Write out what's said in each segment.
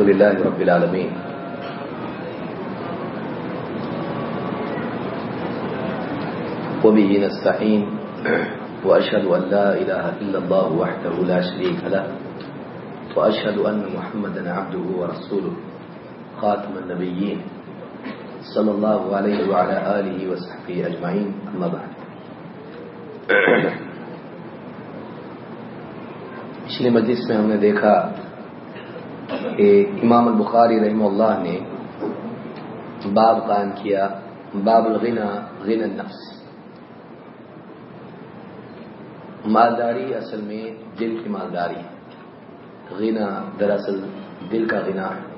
الحمد لله رب العالمين. وبه نستعين وأشهد أن لا إله إلا الله وحده لا شريك له وأشهد أن محمدا عبده ورسوله، خاتم النبيين، صلى الله عليه وعلى آله وصحبه أجمعين، أما بعد. پچھلی مجلس میں ہم نے دیکھا کہ امام البخاری رحمہ اللہ نے باب قائم کیا، باب الغنا غن النفس۔ مالداری اصل میں دل کی مالداری غنا دراصل دل کا غنا ہے۔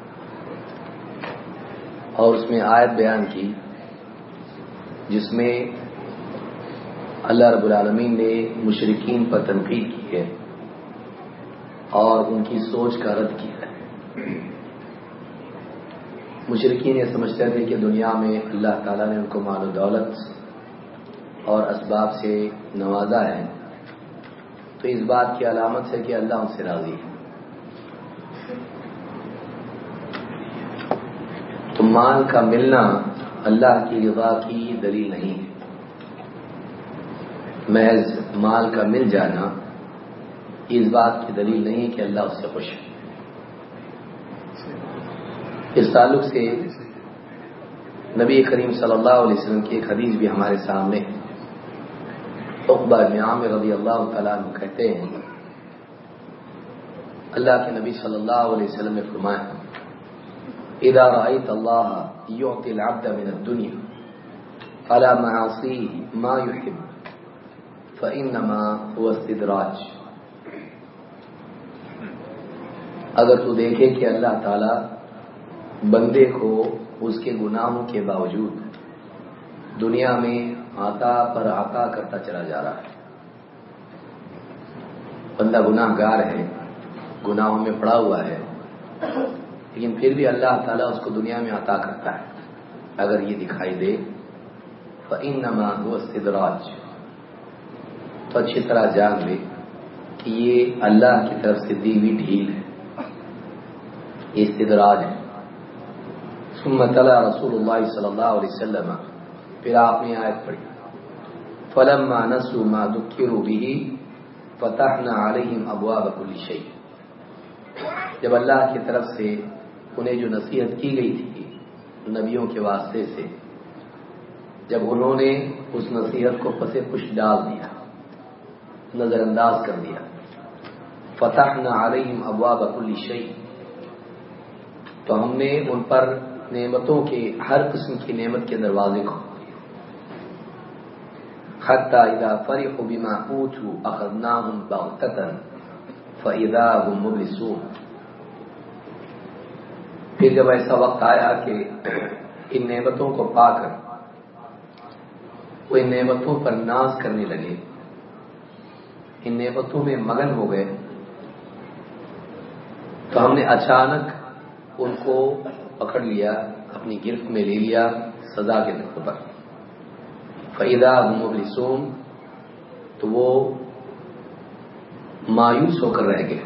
اور اس میں آیت بیان کی، جس میں اللہ رب العالمین نے مشرقین پر تنقید کی ہے اور ان کی سوچ کا رد کیا۔ مشرقین یہ سمجھتے تھے کہ دنیا میں اللہ تعالیٰ نے ان کو مال و دولت اور اسباب سے نوازا ہے۔ تو اس بات کی علامت ہے کہ اللہ ان سے راضی ہے۔ تو مال کا ملنا اللہ کی رضا کی دلیل نہیں ہے۔ محض مال کا مل جانا اس بات کی دلیل نہیں کہ اللہ اس سے خوش ہے۔ اس تعلق سے نبی کریم صلی اللہ علیہ وسلم کی ایک حدیث بھی ہمارے سامنے بن عامر رضی اللہ تعالیٰ عنہ کہتے ہیں، اللہ کے نبی صلی اللہ علیہ وسلم نے فرمایا، اذا رأيت الله يعطي العبد من الدنيا على معاصيه ما يحب فإنما هو استدراج. اگر تو دیکھے کہ اللہ تعالی بندے کو اس کے گناہوں کے باوجود دنیا میں آتا پر آتا کرتا چلا جا رہا ہے۔ بندہ گناہ گار ہے، گناہوں میں پڑا ہوا ہے، لیکن پھر بھی اللہ تعالیٰ اس کو دنیا میں عطا کرتا ہے۔ اگر یہ دکھائی دے فعین نما وہ تو اچھی طرح جان لے کہ یہ اللہ کی طرف سے دی ہوئی ڈھیل ہے۔ یہ استدراج ہے۔ سمت اللہ رسول اللہ صلی اللہ علیہ وسلم پھر آپ نے آیت پڑھی۔ فلم نسو ما دکھرو بھی فتح نہ علیہم ابوا بکل شعی جب اللہ کی طرف سے انہیں جو نصیحت کی گئی تھی نبیوں کے واسطے سے، جب انہوں نے اس نصیحت کو پسے کچھ ڈال دیا، نظر انداز کر دیا۔ فتح نہ علیہم ابوا بکل شعی تو ہم نے ان پر نعمتوں کے ہر قسم کی نعمت کے دروازے کو حتى إذا فرحوا بما أوتوا أخذناهم بغتة فإذا هم مبلسون۔ پھر جب ایسا وقت آیا کہ ان نعمتوں کو پا کر وہ ان نعمتوں پر ناز کرنے لگے، ان نعمتوں میں مگن ہو گئے، تو ہم نے اچانک ان کو پکڑ لیا، اپنی گرفت میں لے لیا سزا کے طور پر فعیدہ مبلسون، تو وہ مایوس ہو کر رہ گئے۔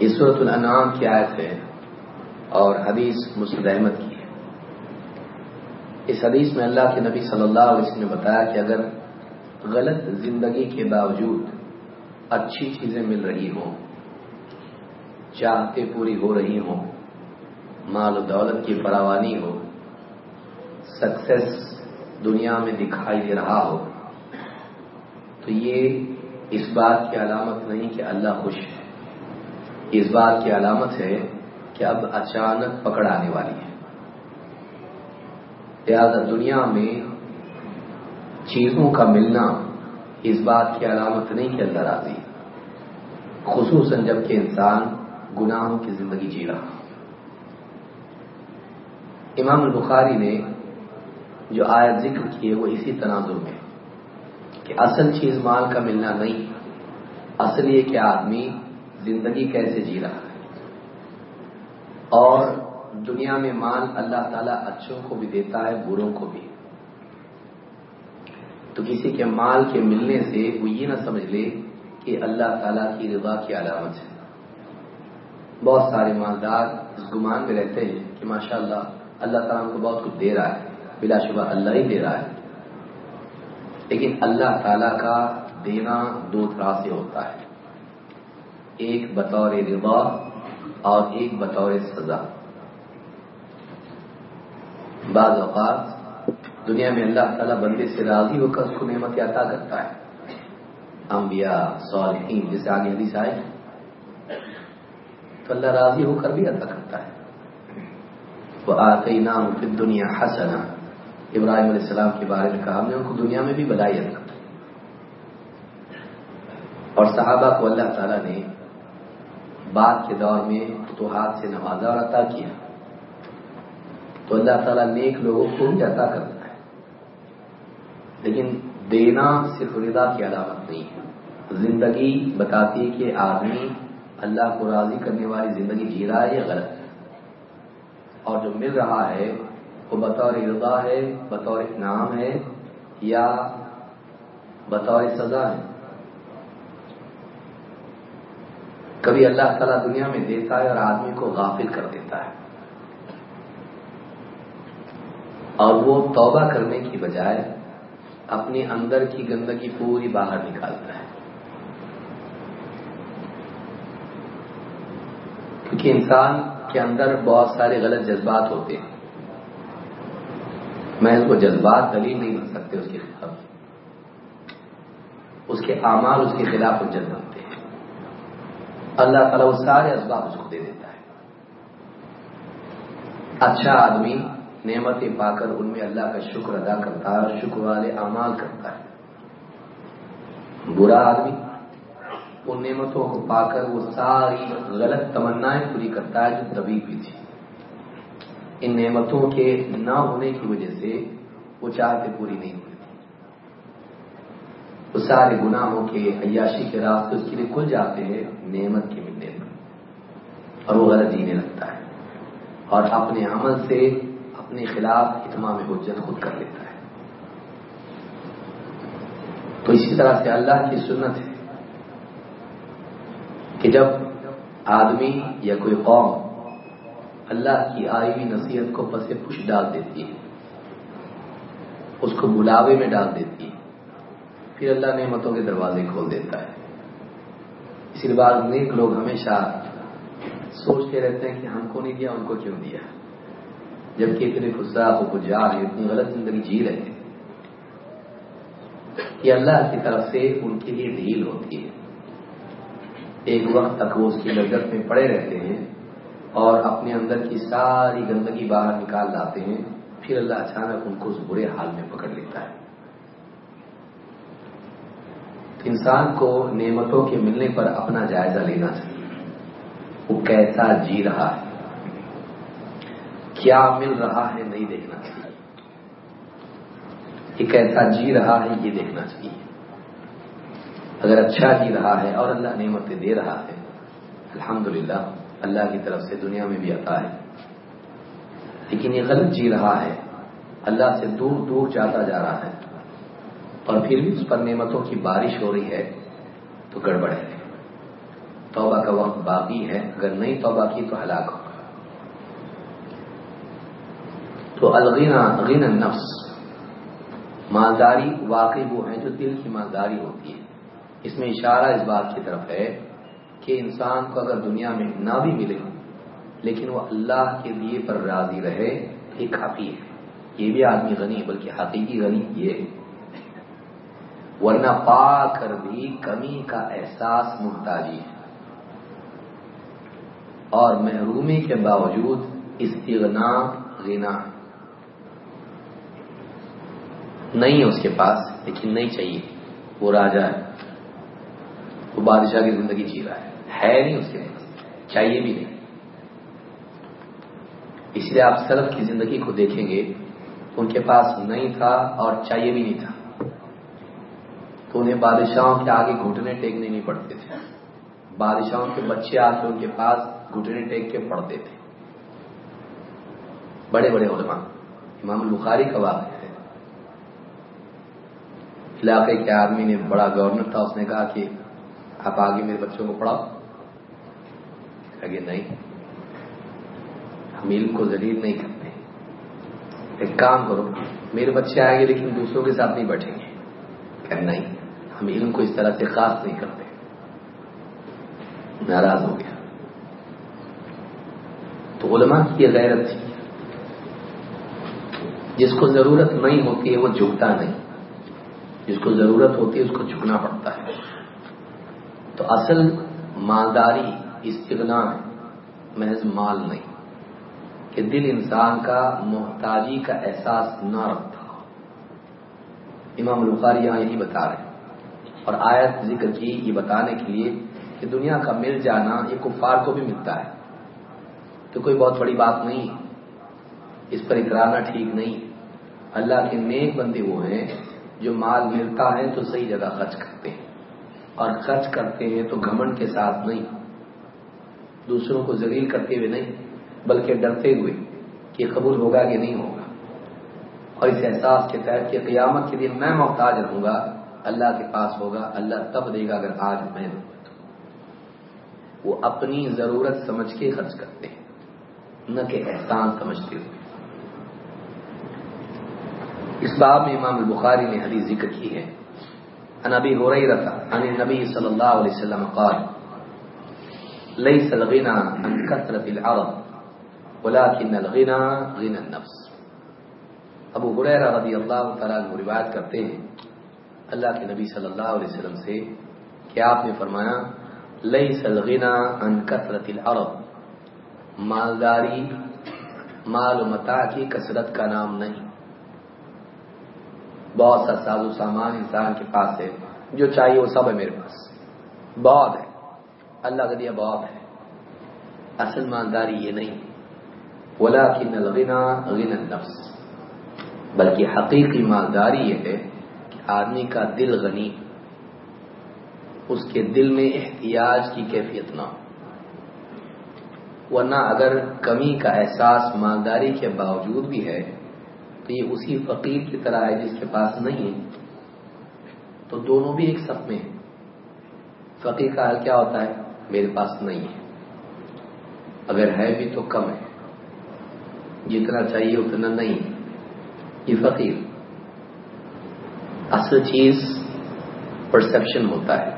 یہ صورت الانعام کی آیت ہے اور حدیث مسلم احمد کی ہے۔ اس حدیث میں اللہ کے نبی صلی اللہ علیہ وسلم نے بتایا کہ اگر غلط زندگی کے باوجود اچھی چیزیں مل رہی ہوں چاہتے پوری ہو رہی ہوں۔ مال و دولت کی فراوانی ہو۔ سکسیس دنیا میں دکھائی دے رہا ہو۔ تو یہ اس بات کی علامت نہیں کہ اللہ خوش ہے۔ اس بات کی علامت ہے کہ اب اچانک پکڑ آنے والی ہے۔ لہذا دنیا میں چیزوں کا ملنا اس بات کی علامت نہیں کہ اللہ راضی خصوصاً جبکہ انسان گناہوں کی زندگی جی رہا امام البخاری نے جو آیت ذکر کی ہے وہ اسی تناظر میں کہ اصل چیز مال کا ملنا نہیں، اصل یہ کہ آدمی زندگی کیسے جی رہا ہے۔ اور دنیا میں مال اللہ تعالیٰ اچھوں کو بھی دیتا ہے، بروں کو بھی۔ تو کسی کے مال کے ملنے سے وہ یہ نہ سمجھ لے کہ اللہ تعالیٰ کی رضا کی علامت ہے۔ بہت سارے مالدار اس گمان میں رہتے ہیں کہ ماشاء اللہ اللہ تعالیٰ ہم کو بہت کچھ دے رہا ہے، بلا شبہ اللہ ہی دے رہا ہے۔ لیکن اللہ تعالی کا دینا دو طرح سے ہوتا ہے۔ ایک بطور رضا اور ایک بطور سزا۔ بعض اوقات دنیا میں اللہ تعالیٰ بندے سے راضی ہو کر اس کو نعمت عطا کرتا ہے۔ انبیاء، صالحین جسے آگے حدیث آئے۔ تو اللہ راضی ہو کر بھی عطا کرتا ہے۔ وہ آتے نام پھر دنیا حسنا۔ ابراہیم علیہ السلام کے بارے میں کہا، ہم نے ان کو دنیا میں بھی بدائی عطا اور صحابہ کو اللہ تعالیٰ نے بعد کے دور میں فتوحات سے نوازا اور عطا کیا۔ تو اللہ تعالیٰ نیک لوگوں کو بھی عطا کرتا ہے۔ لیکن دینا صرف ردا کی علامت نہیں ہے۔ زندگی بتاتی ہے کہ آدمی اللہ کو راضی کرنے والی زندگی جی رہا ہے یا غلط؟ ہے اور جو مل رہا ہے، وہ بطور رضا ہے، بطور انعام ہے یا بطور سزا ہے؟ کبھی اللہ تعالیٰ دنیا میں دیتا ہے اور آدمی کو غافل کر دیتا ہے۔ اور وہ توبہ کرنے کی بجائے اپنے اندر کی گندگی پوری باہر نکالتا ہے۔ کیونکہ انسان کے اندر بہت سارے غلط جذبات ہوتے ہیں۔ میں اس کو جذبات دلیل نہیں بن سکتے، اس کے خلاف۔ اس کے اعمال اس کے خلاف حجت بنتے ہیں۔ اللہ تعالیٰ وہ سارے اسباب اس کو دے دیتا ہے۔ اچھا آدمی نعمتیں پا کر ان میں اللہ کا شکر ادا کرتا ہے اور شکر والے اعمال کرتا ہے۔ برا آدمی ان نعمتوں کو پا کر وہ ساری غلط تمنائیں پوری کرتا ہے جو دبی بھی تھی۔ ان نعمتوں کے نہ ہونے کی وجہ سے وہ چاہتے پوری نہیں ہوئی تھی وہ سارے گناہوں کے عیاشی کے راستے اس کے لیے کھل جاتے ہیں نعمت کے ملنے پر۔ اور وہ غلط جینے لگتا ہے۔ اور اپنے عمل سے اپنے خلاف اتمام حجت خود کر لیتا ہے۔ تو اسی طرح سے اللہ کی سنت ہے۔ کہ جب آدمی یا کوئی قوم اللہ کی آئی ہوئی نصیحت کو پسے پش ڈال دیتی ہے، اس کو بلاوے میں ڈال دیتی ہے، پھر اللہ نعمتوں کے دروازے کھول دیتا ہے۔ اسی لیے بعض نیک لوگ ہمیشہ سوچتے رہتے ہیں کہ ہم کو نہیں دیا، ان کو کیوں دیا؟ جبکہ اتنے خدا کو جا رہے اتنی غلط زندگی جی رہے ہیں یہ اللہ کی طرف سے ان کے لیے ڈھیل ہوتی ہے۔ ایک وقت تک وہ اس کی لذت میں پڑے رہتے ہیں اور اپنے اندر کی ساری گندگی باہر نکال لاتے ہیں، پھر اللہ اچانک ان کو اس برے حال میں پکڑ لیتا ہے۔ انسان کو نعمتوں کے ملنے پر اپنا جائزہ لینا چاہیے۔ وہ کیسا جی رہا ہے۔ کیا مل رہا ہے نہیں دیکھنا چاہیے۔ یہ کیسا جی رہا ہے یہ دیکھنا چاہیے۔ اگر اچھا جی رہا ہے اور اللہ نعمتیں دے رہا ہے، الحمدللہ، اللہ کی طرف سے دنیا میں بھی آتا ہے۔ لیکن یہ غلط جی رہا ہے، اللہ سے دور دور جاتا جا رہا ہے۔ اور پھر بھی اس پر نعمتوں کی بارش ہو رہی ہے تو گڑبڑ ہے۔ توبہ کا وقت باقی ہے، اگر نہیں توبہ کی تو ہلاک ہوگا تو الغینا غین النفس۔ مالداری واقعی وہ ہے جو دل کی مالداری ہوتی ہے۔ اس میں اشارہ اس بات کی طرف ہے کہ انسان کو اگر دنیا میں نہ بھی ملے، لیکن وہ اللہ کے لیے پر راضی رہے یہ کافی ہے۔ یہ بھی آدمی غنی بلکہ حقیقی غنی یہ ورنہ پا کر بھی کمی کا احساس محتاجی ہے۔ اور محرومی کے باوجود استغنا، غنا۔ نہیں ہے اس کے پاس، لیکن نہیں چاہیے۔ وہ راجا ہے۔ وہ بادشاہ کی زندگی جی رہا ہے۔ ہے نہیں اس کے پاس چاہیے بھی نہیں۔ اس لیے آپ سلف کی زندگی کو دیکھیں گے، ان کے پاس نہیں تھا اور چاہیے بھی نہیں تھا۔ تو انہیں بادشاہوں کے آگے گھٹنے ٹیکنے نہیں پڑتے تھے۔ بادشاہوں کے بچے آ کے ان کے پاس گھٹنے ٹیک کے پڑھتے تھے۔ بڑے بڑے علماء۔ امام البخاری کا واقعہ ہے۔ علاقے کے آدمی نے بڑا گورنر تھا، اس نے کہا کہ آپ آگے میرے بچوں کو پڑھاؤ۔ کہ نہیں، ہم علم کو ذلیل نہیں کرتے۔ ایک کام کرو، میرے بچے آئیں گے لیکن دوسروں کے ساتھ نہیں بیٹھیں گے۔ کہ نہیں، ہم علم کو اس طرح سے خاص نہیں کرتے۔ ناراض ہو گیا۔ تو علماء کی یہ غیرت تھی۔ جس کو ضرورت نہیں ہوتی ہے، وہ جھکتا نہیں۔ جس کو ضرورت ہوتی ہے، اس کو جھکنا پڑتا ہے۔ اصل مالداری استغنا ہے، محض مال نہیں۔ کہ دل انسان کا محتاجی کا احساس نہ رکھتا۔ امام البخاری یہاں یہی بتا رہے ہیں۔ اور آیت ذکر کی یہ بتانے کے لیے کہ دنیا کا مل جانا یہ کفار کو بھی ملتا ہے۔ تو کوئی بہت بڑی بات نہیں۔ اس پر اترانا ٹھیک نہیں۔ اللہ کے نیک بندے وہ ہیں جو مال ملتا ہے تو صحیح جگہ خرچ کرتے ہیں۔ اور خرچ کرتے ہیں تو گھمنڈ کے ساتھ نہیں، دوسروں کو ذلیل کرتے ہوئے نہیں، بلکہ ڈرتے ہوئے کہ قبول ہوگا کہ نہیں ہوگا۔ اور اس احساس کے تحت کہ قیامت کے دن میں محتاج رہوں گا، اللہ کے پاس ہوگا، اللہ تب دے گا اگر آج میں دوں وہ اپنی ضرورت سمجھ کے خرچ کرتے ہیں، نہ کہ احسان سمجھتے ہوئے۔ اس باب میں امام البخاری نے حدیث ذکر کی ہے۔ ان ابی رہا ان نبی صلی اللہ علیہ وسلم قال ليس الغنى عن كثرة العرب ولكن الغنى غنى النفس. ابو حریرہ رضی اللہ تعالیٰ عنہ روایت کرتے ہیں، اللہ کے نبی صلی اللہ علیہ وسلم سے کہ آپ نے فرمایا ليس الغنى عن كثرة العرب مالداری، مال و متاع کی کثرت کا نام نہیں۔ بہت سا ساز و سامان انسان کے پاس ہے۔ جو چاہیے وہ سب ہے میرے پاس۔ بہت ہے۔ اللہ کا دیا بہت ہے۔ اصل مالداری یہ نہیں۔ بولا کہ نلغنا غن النفس۔ بلکہ حقیقی مالداری یہ ہے کہ آدمی کا دل غنی، اس کے دل میں احتیاج کی کیفیت نہ ہو۔ ورنہ اگر کمی کا احساس مالداری کے باوجود بھی ہے تو یہ اسی فقیر کی طرح ہے جس کے پاس نہیں ہے۔ تو دونوں بھی ایک سب میں ہیں۔ فقیر کا حال کیا ہوتا ہے؟ میرے پاس نہیں ہے۔ اگر ہے بھی تو کم ہے۔ جتنا چاہیے اتنا نہیں یہ فقیر۔ اصل چیز پرسپشن ہوتا ہے۔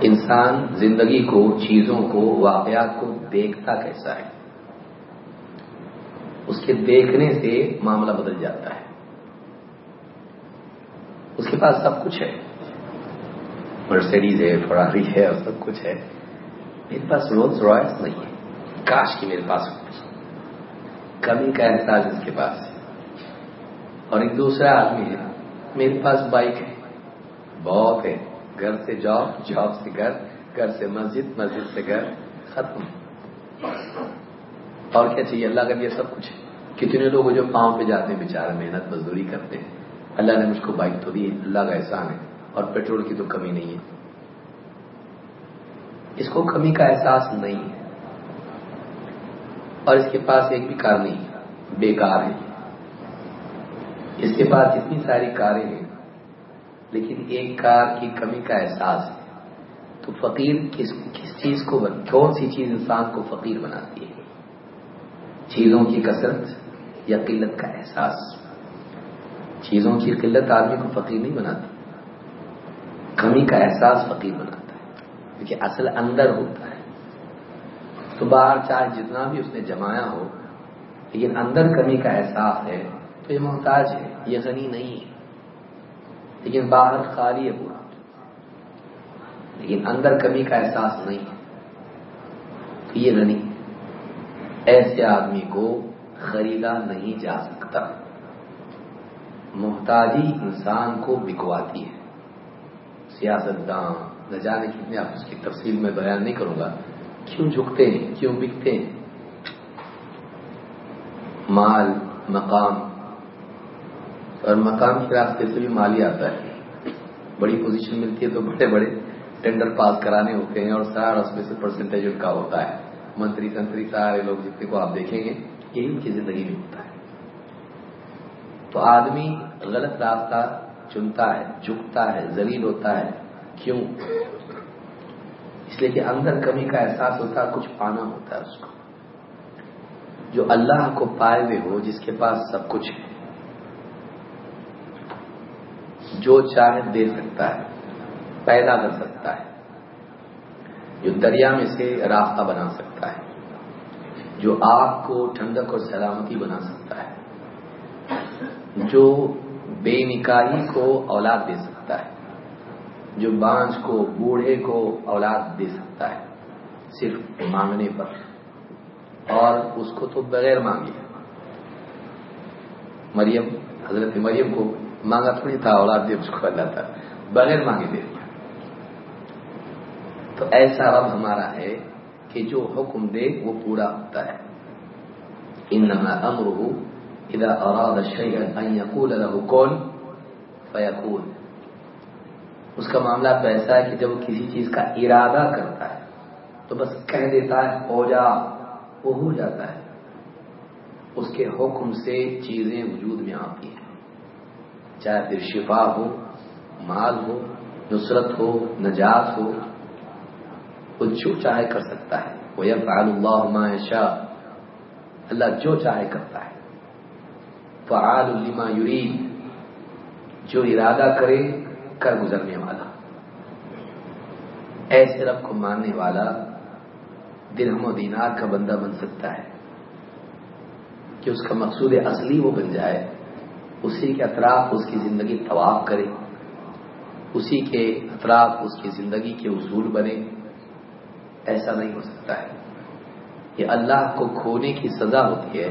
انسان زندگی کو، چیزوں کو، واقعات کو دیکھتا کیسا ہے؟ کے دیکھنے سے معاملہ بدل جاتا ہے۔ اس کے پاس سب کچھ ہے۔ مرسیڈیز ہے فراری ہے، اور سب کچھ ہے۔ میرے پاس رولس رائس نہیں ہے۔ کاش کی میرے پاس کمی کا احساس اس کے پاس ہے۔ اور ایک دوسرا آدمی ہے۔ میرے پاس بائک ہے۔ بہت ہے۔ گھر سے جاب جاب سے گھر گھر سے مسجد مسجد سے گھر، ختم۔ اور کیا چاہیے؟ اللہ کا دیا سب کچھ ہے۔ کتنے لوگ جو پاؤں پہ جاتے ہیں بےچارے محنت مزدوری کرتے ہیں۔ اللہ نے مجھ کو بائک تو دی، اللہ کا احسان ہے، اور پیٹرول کی تو کمی نہیں ہے۔ اس کو کمی کا احساس نہیں ہے۔ اور اس کے پاس ایک بھی کار نہیں، بیکار ہے۔ اس کے پاس اتنی ساری کاریں ہیں، لیکن ایک کار کی کمی کا احساس ہے۔ تو فقیر کس کس چیز کو کون سی چیز انسان کو فقیر بناتی ہے؟ چیزوں کی کثرت یا قلت کا احساس؟ چیزوں کی قلت آدمی کو فقیر نہیں بناتی، کمی کا احساس فقیر بناتا ہے، کیونکہ اصل اندر ہوتا ہے۔ تو باہر چاہے جتنا بھی اس نے جمایا ہو، لیکن اندر کمی کا احساس ہے، تو یہ محتاج ہے، یہ غنی نہیں ہے۔ لیکن باہر خالی ہے پورا۔ لیکن اندر کمی کا احساس نہیں ہے، تو یہ غنی۔ ایسے آدمی کو خریدا نہیں جا سکتا۔ محتاجی انسان کو بکواتی ہے۔ سیاست دان نہ جانے کتنے آپ اس کی تفصیل میں بیان نہیں کروں گا۔ کیوں جھکتے ہیں؟ کیوں بکتے ہیں؟ مال، مقام۔ اور مقام کے راستے سے بھی مال ہی آتا ہے۔ بڑی پوزیشن ملتی ہے تو بڑے بڑے ٹینڈر پاس کرانے ہوتے ہیں اور سارا اس میں سے پرسنٹیج ان کا ہوتا ہے۔ منتری سنتری سارے لوگ جتنے کو آپ دیکھیں گے، یہی ان کی زندگی میں ہوتا ہے۔ تو آدمی غلط راستہ چنتا ہے، جھکتا ہے زلیل ہوتا ہے۔ کیوں؟ اس لیے کہ اندر کمی کا احساس ہوتا ہے، کچھ پانا ہوتا ہے اس کو۔ جو اللہ کو پائے ہوئے ہو، جس کے پاس سب کچھ ہے، جو چاہے دے سکتا ہے، پیدا کر سکتا ہے۔ جو دریا میں سے راستہ بنا سکتا ہے، جو آگ کو، ٹھنڈک اور سلامتی بنا سکتا ہے، جو بے نکاحی کو اولاد دے سکتا ہے، جو بانج کو، بوڑھے کو اولاد دے سکتا ہے، صرف مانگنے پر۔ اور اس کو تو بغیر مانگے۔ مریم، حضرت مریم کو مانگا تھوڑی تھا، اولاد دے، اس کو اللہ تھا بغیر مانگے دے۔ دیا تو ایسا رب ہمارا ہے کہ جو حکم دے وہ پورا ہوتا ہے۔ انما امره اذا اراد شيئا ان يقول له كن فيكون اس کا معاملہ تو ایسا ہے کہ جب کسی چیز کا ارادہ کرتا ہے تو بس کہہ دیتا ہے، ہو جا، وہ ہو جاتا ہے۔ اس کے حکم سے چیزیں وجود میں آتی ہیں۔ چاہے پھر شفا ہو، مال ہو، نصرت ہو، نجات ہو وہ جو چاہے کر سکتا ہے۔ وہ اللہ شاہ اللہ جو چاہے کرتا ہے۔ فعال الما یرید جو ارادہ کرے، کر گزرنے والا۔ ایسے رب کو ماننے والا درہم و دینار کا بندہ بن سکتا ہے۔ کہ اس کا مقصود اصلی وہ بن جائے۔ اسی کے اطراف اس کی زندگی طواف کرے۔ اسی کے اطراف اس کی زندگی کے اصول بنے۔ ایسا نہیں ہو سکتا ہے۔ یہ اللہ کو کھونے کی سزا ہوتی ہے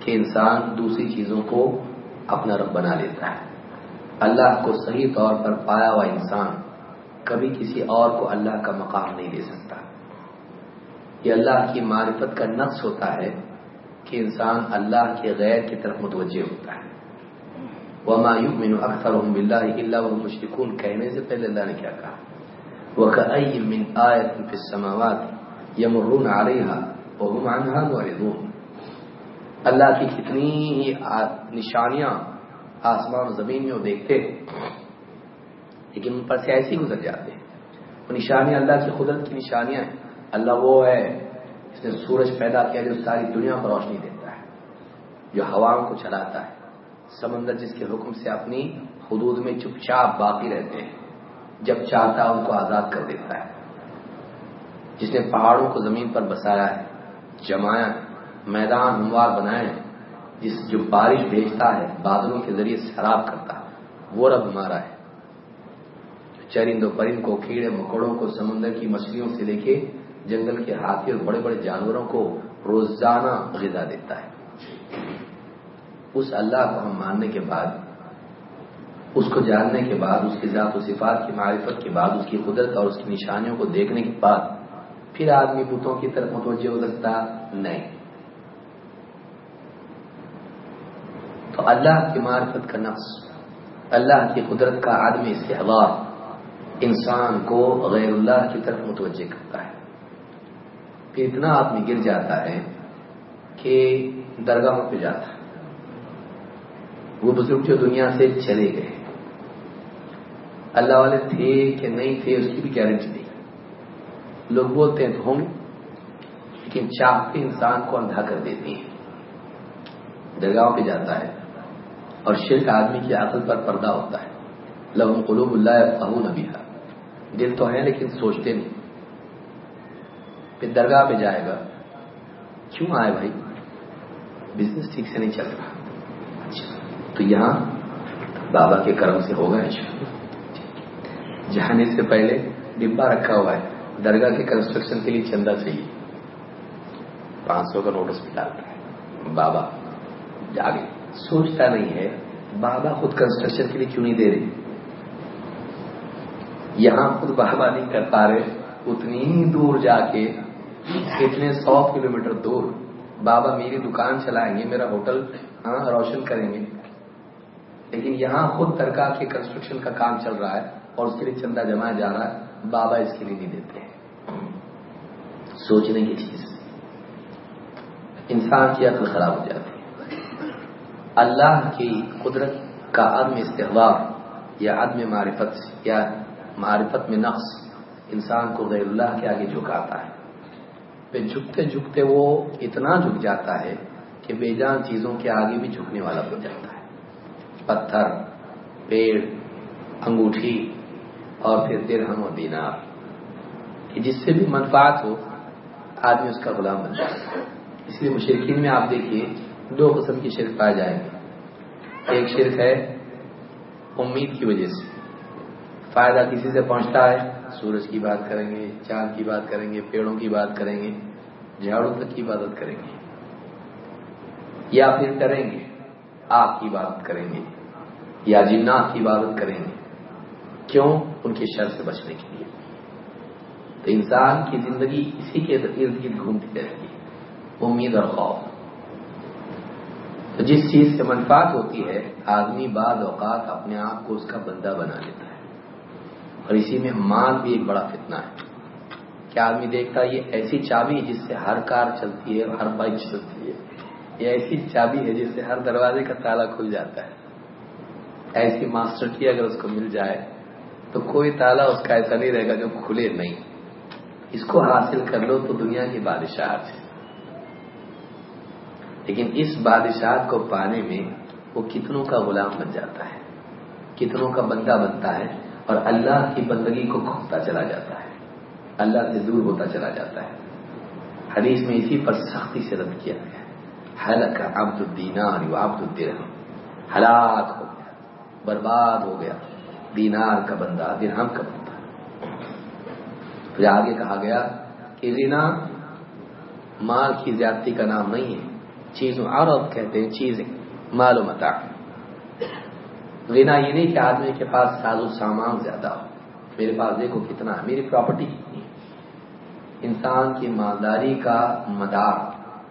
کہ انسان دوسری چیزوں کو اپنا رب بنا لیتا ہے۔ اللہ کو صحیح طور پر پایا ہوا انسان کبھی کسی اور کو اللہ کا مقام نہیں دے سکتا۔ یہ اللہ کی معرفت کا نقص ہوتا ہے کہ انسان اللہ کے غیر کی طرف متوجہ ہوتا ہے۔ وہ مایوب مینو اکثر بلّہ اللہ مشرقون کہنے سے پہلے اللہ نے کیا کہا؟ وہ من آیت فی السماوات یمرون علیہا وهم عنها معرضون۔ اللہ کی کتنی ہی نشانیاں آسمان و زمین میں وہ دیکھتے لیکن ان پر سے ایسے گزر جاتے ہیں۔ وہ نشانیاں اللہ کی قدرت کی نشانیاں ہیں۔ اللہ وہ ہے اس نے سورج پیدا کیا جو ساری دنیا پر روشنی دیتا ہے، جو ہواؤں کو چلاتا ہے، سمندر جس کے حکم سے اپنی حدود میں چپ چاپ باقی رہتے ہیں۔ جب چاہتا ان کو آزاد کر دیتا ہے۔ جس نے پہاڑوں کو زمین پر بسایا ہے، جمایا میدان ہموار بنائے ہیں جس جو بارش بھیجتا ہے، بادلوں کے ذریعے خراب کرتا ہے، وہ رب ہمارا ہے۔ چرند و پرند کو، کیڑے، مکوڑوں کو، سمندر کی مچھلیوں سے لے کے جنگل کے ہاتھی اور بڑے بڑے جانوروں کو روزانہ غذا دیتا ہے۔ اس اللہ کو ہم ماننے کے بعد اس کو جاننے کے بعد، اس کی ذات و صفات کی معرفت کے بعد، اس کی قدرت اور اس کی نشانیوں کو دیکھنے کے بعد پھر آدمی بتوں کی طرف متوجہ ہو سکتا نہیں۔ تو اللہ کی معرفت کا نقص، اللہ کی قدرت کا آدمی استحباب انسان کو غیر اللہ کی طرف متوجہ کرتا ہے۔ پھر اتنا آدمی گر جاتا ہے کہ درگاہوں پہ جاتا ہے۔ وہ بزرگ جو دنیا سے چلے گئے۔ اللہ والے تھے کہ نہیں تھے، اس کی بھی گارنٹی نہیں۔ لوگ بولتے ہیں تو ہوں، لیکن چاہتے انسان کو اندھا کر دیتی ہیں۔ درگاہوں پہ جاتا ہے اور شرک آدمی کی عقل پر پردہ ہوتا ہے۔ لہم قلوب اللہ ابو نبی دل تو ہے لیکن سوچتے نہیں۔ پھر درگاہ پہ جائے گا۔ کیوں آئے بھائی؟ بزنس ٹھیک سے نہیں چل رہا۔ اچھا، تو یہاں بابا کے کرم سے ہوگا جانے سے پہلے ڈبا رکھا ہوا ہے۔ درگاہ کے کنسٹرکشن کے لیے چندہ چاہیے۔ پانچ سو کا نوٹس بھی ڈالتا ہے۔ بابا، جاگے۔ سوچتا نہیں ہے، بابا خود کنسٹرکشن کے لیے کیوں نہیں دے رہے؟ یہاں خود بابا نہیں کر پا رہے، اتنی دور جا کے اتنے سو کلو میٹر دور۔ بابا، میری دکان چلائیں گے، میرا ہوٹل ہاں روشن کریں گے۔ لیکن یہاں خود درگاہ کے کنسٹرکشن کا کام چل رہا ہے۔ اور اس کے لیے چندہ جمایا جا رہا ہے، بابا اس کے لیے نہیں دیتے ہیں۔ سوچنے کی چیز۔ انسان کی عقل خراب ہو جاتی ہے۔ اللہ کی قدرت کا عدم استحباب یا عدم معرفت یا معرفت میں نقص انسان کو غیر اللہ کے آگے جھکاتا ہے۔ پھر جھکتے جھکتے وہ اتنا جھک جاتا ہے کہ بے جان چیزوں کے آگے بھی جھکنے والا ہو جاتا ہے۔ پتھر، پیڑ، انگوٹھی اور پھر درہم و دینار، کہ جس سے بھی منفعت ہو، آدمی اس کا غلام بن جاتا ہے اس لیے مشرقین میں آپ دیکھیے، دو قسم کی شرک پائے جائیں گے ایک شرک ہے امید کی وجہ سے۔ فائدہ کسی سے پہنچتا ہے، سورج کی بات کریں گے، چاند کی بات کریں گے، پیڑوں کی بات کریں گے، جھاڑوں تک کی عبادت کریں گے۔ یا پھر کریں گے، آپ کی عبادت کریں گے، یا جنات کی عبادت کریں گے۔ کیوں ان کے شر سے بچنے کے لیے؟ تو انسان کی زندگی اسی کے ارد گرد گھومتی رہتی ہے، امید اور خوف۔ تو جس چیز سے منفات ہوتی ہے، آدمی بعض اوقات اپنے آپ کو اس کا بندہ بنا لیتا ہے۔ اور اسی میں مال بھی ایک بڑا فتنہ ہے۔ کیا آدمی دیکھتا ہے یہ ایسی چابی جس سے ہر کار چلتی ہے ہر بائک چلتی ہے؟ یہ ایسی چابی ہے جس سے ہر دروازے کا تالا کھل جاتا ہے۔ ایسی ماسٹر کی اگر اس کو مل جائے تو کوئی تالا اس کا ایسا نہیں رہے گا جو کھلے نہیں۔ اس کو حاصل کر لو تو دنیا کی بادشاہت ہے۔ لیکن اس بادشاہت کو پانے میں وہ کتنوں کا غلام بن جاتا ہے۔ کتنوں کا بندہ بنتا ہے اور اللہ کی بندگی کو کھوتا چلا جاتا ہے۔ اللہ سے دور ہوتا چلا جاتا ہے۔ حدیث میں اسی پر سختی سے رد کیا گیا۔ حلق عبد الدینار و عبد الدرہم۔ ہلاک ہو گیا۔ برباد ہو گیا۔ دینار کا بندہ، درہم کا بندہ۔ پھر آگے کہا گیا کہ رینا مال کی زیادتی کا نام نہیں ہے، چیزوں عرب کہتے ہیں چیزیں، مال و متا رینا یہ نہیں کہ آدمی کے پاس ساز و سامان زیادہ ہو۔ میرے پاس دیکھو کتنا ہے، میری پراپرٹی کتنی ہے۔ انسان کی مالداری کا مدار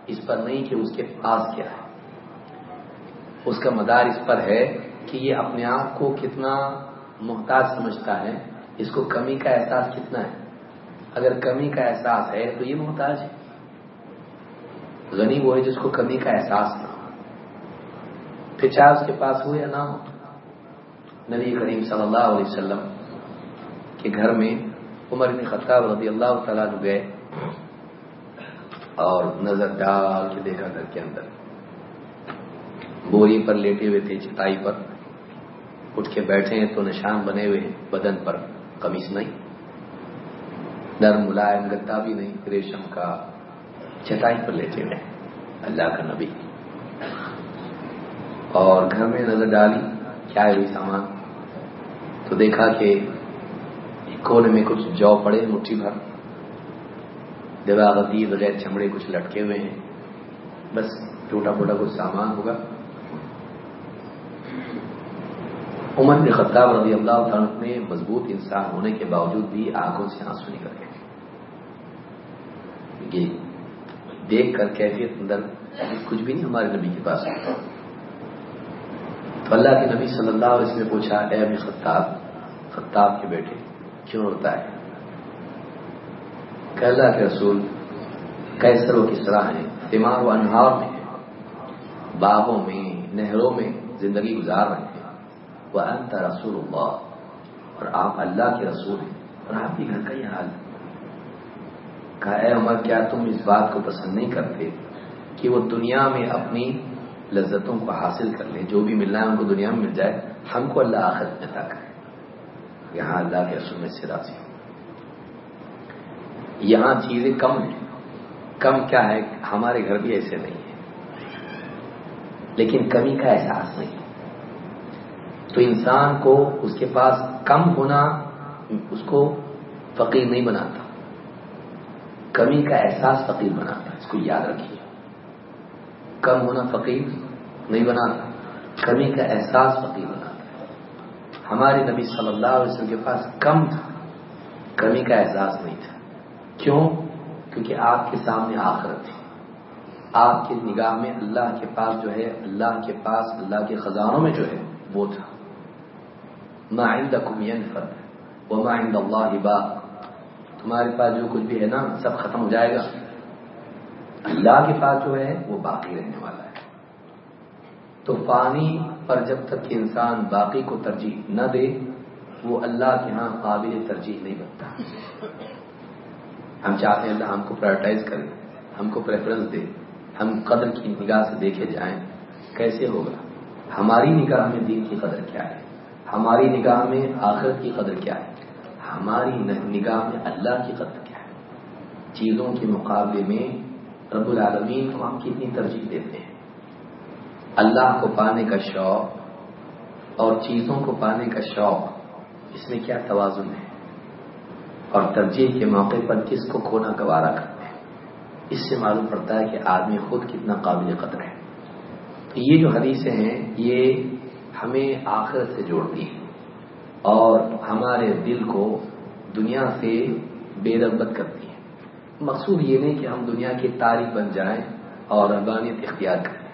اس پر نہیں کہ اس کے پاس کیا ہے۔ اس کا مدار اس پر ہے کہ یہ اپنے آپ کو کتنا محتاج سمجھتا ہے، اس کو کمی کا احساس کتنا ہے؟ اگر کمی کا احساس ہے تو یہ محتاج ہے۔ غنی وہ ہے جس کو کمی کا احساس نہ ہو۔ پھر چاہے اس کے پاس ہو یا نہ ہو۔ نبی کریم صلی اللہ علیہ وسلم کے گھر میں عمر بن خطاب رضی اللہ تعالیٰ گئے اور نظر ڈال کے دیکھا گھر کے اندر۔ بوری پر لیٹے ہوئے تھے، چٹائی پر۔ اٹھ کے بیٹھے ہیں تو نشان بنے ہوئے بدن پر قمیص نہیں، نرم ملائم گدا بھی نہیں، ریشم کا چٹائی پر لیٹے ہوئے اللہ کا نبی۔ اور گھر میں نظر ڈالی کیا ہے بھی سامان۔ تو دیکھا کہ کونے میں کچھ جو پڑے، مٹھی بھر۔ دیواغتی بغیر چمڑے کچھ لٹکے ہوئے ہیں۔ بس ٹوٹا پھوٹا کچھ سامان ہوگا۔ عمر بن خطاب رضی اللہ تعالیٰ میں مضبوط انسان ہونے کے باوجود بھی آنکھوں سے آنسو نکل گئے۔ دیکھ کر کیفیت اندر کچھ بھی نہیں، ہمارے نبی کے پاس۔ تو اللہ کے نبی صلی اللہ علیہ وسلم نے پوچھا، اے ابن خطاب خطاب کے بیٹے، کیوں ہوتا ہے؟ کہ اللہ کے رسول کیسر و کس طرح ہیں دماغ و انہار میں باغوں میں، نہروں میں زندگی گزار رہے ہیں۔ وہ انت رسول اللہ اور آپ اللہ کے رسول ہیں، اور آپ کے گھر کا یہ حال کہا، اے عمر، کیا تم اس بات کو پسند نہیں کرتے کہ وہ دنیا میں اپنی لذتوں کو حاصل کر لیں؟ جو بھی ملنا ہے ان کو دنیا میں مل جائے، ہم کو اللہ آخر میں عطا کرے یہاں اللہ کے رسول میں سے راضی ہوں۔ یہاں چیزیں کم ہیں۔ کم کیا ہے؟ ہمارے گھر بھی ایسے نہیں ہیں۔ لیکن کمی کا احساس نہیں۔ تو انسان کو اس کے پاس کم ہونا، اس کو فقیر نہیں بناتا۔ کمی کا احساس فقیر بناتا ہے، اس کو یاد رکھیے۔ کم ہونا فقیر نہیں بناتا، کمی کا احساس فقیر بناتا ہے۔ ہمارے نبی صلی اللہ علیہ وسلم کے پاس کم تھا، کمی کا احساس نہیں تھا۔ کیوں؟ کیونکہ آپ کے سامنے آخرت تھی۔ آپ کی نگاہ میں اللہ کے پاس جو ہے، اللہ کے پاس، اللہ کے خزانوں میں جو ہے، وہ تھا۔ ما عندكم ينفد وما عند الله باق. تمہارے پاس جو کچھ بھی ہے نا، سب ختم ہو جائے گا۔ اللہ کے پاس جو ہے، وہ باقی رہنے والا ہے۔ تو پانی پر جب تک کہ انسان باقی کو ترجیح نہ دے، وہ اللہ کے ہاں قابل ترجیح نہیں بنتا ہم چاہتے ہیں اللہ ہم کو پرائرٹائز کرے، ہم کو پریفرنس دے، ہم قدر کی نگاہ سے دیکھے جائیں۔ کیسے ہوگا؟ ہماری نگاہ میں دین کی قدر کیا ہے؟ ہماری نگاہ میں آخرت کی قدر کیا ہے؟ ہماری نگاہ میں اللہ کی قدر کیا ہے؟ چیزوں کے مقابلے میں رب العالمین کو ہم کتنی ترجیح دیتے ہیں؟ اللہ کو پانے کا شوق اور چیزوں کو پانے کا شوق اس میں کیا توازن ہے؟ اور ترجیح کے موقع پر کس کو کھونا گوارا کرتے ہیں؟ اس سے معلوم پڑتا ہے کہ آدمی خود کتنا قابل قدر ہے۔ تو یہ جو حدیثیں ہیں، یہ ہمیں آخرت سے جوڑتی ہیں اور ہمارے دل کو دنیا سے بے رغبت کرتی ہیں مقصود یہ نہیں کہ ہم دنیا کی تاریخ بن جائیں اور ربانیت اختیار کریں۔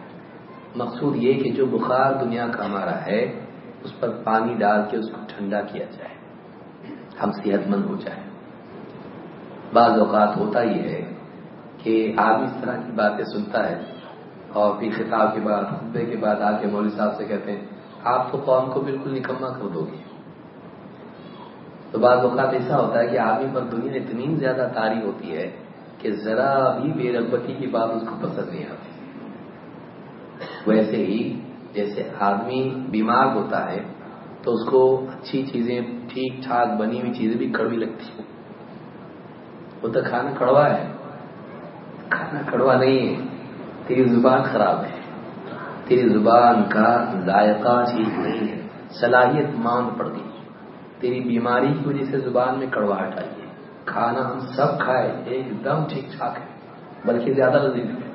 مقصود یہ کہ جو بخار دنیا کا ہمارا ہے، اس پر پانی ڈال کے اس کو ٹھنڈا کیا جائے۔ ہم صحت مند ہو جائیں۔ بعض اوقات ہوتا یہ ہے کہ آدمی اس طرح کی باتیں سنتا ہے اور پھر خطاب کے بعد، خطبے کے بعد آ کے مولوی صاحب سے کہتے ہیں آپ تو قوم کو بالکل نکما کر دو گے۔ تو بعض اوقات ایسا ہوتا ہے کہ آدمی پر دنیا اتنی زیادہ تاری ہوتی ہے کہ ذرا بھی بے رغبتی کی بات اس کو پسند نہیں آتی۔ ویسے ہی جیسے آدمی بیمار ہوتا ہے تو اس کو اچھی چیزیں، ٹھیک ٹھاک بنی ہوئی چیزیں بھی کڑوی لگتی ہیں۔ وہ تو کھانا کڑوا ہے۔ کھانا کڑوا نہیں ہے۔ تیری زبان خراب ہے۔ تیری زبان کا ذائقہ ٹھیک نہیں ہے۔ صلاحیت مانگ پڑ گئی تیری بیماری کی وجہ سے زبان میں کڑواہٹ آئی ہے۔ کھانا ہم سب کھائے، ایک دم ٹھیک ٹھاک ہے، بلکہ زیادہ لذیذ ہے۔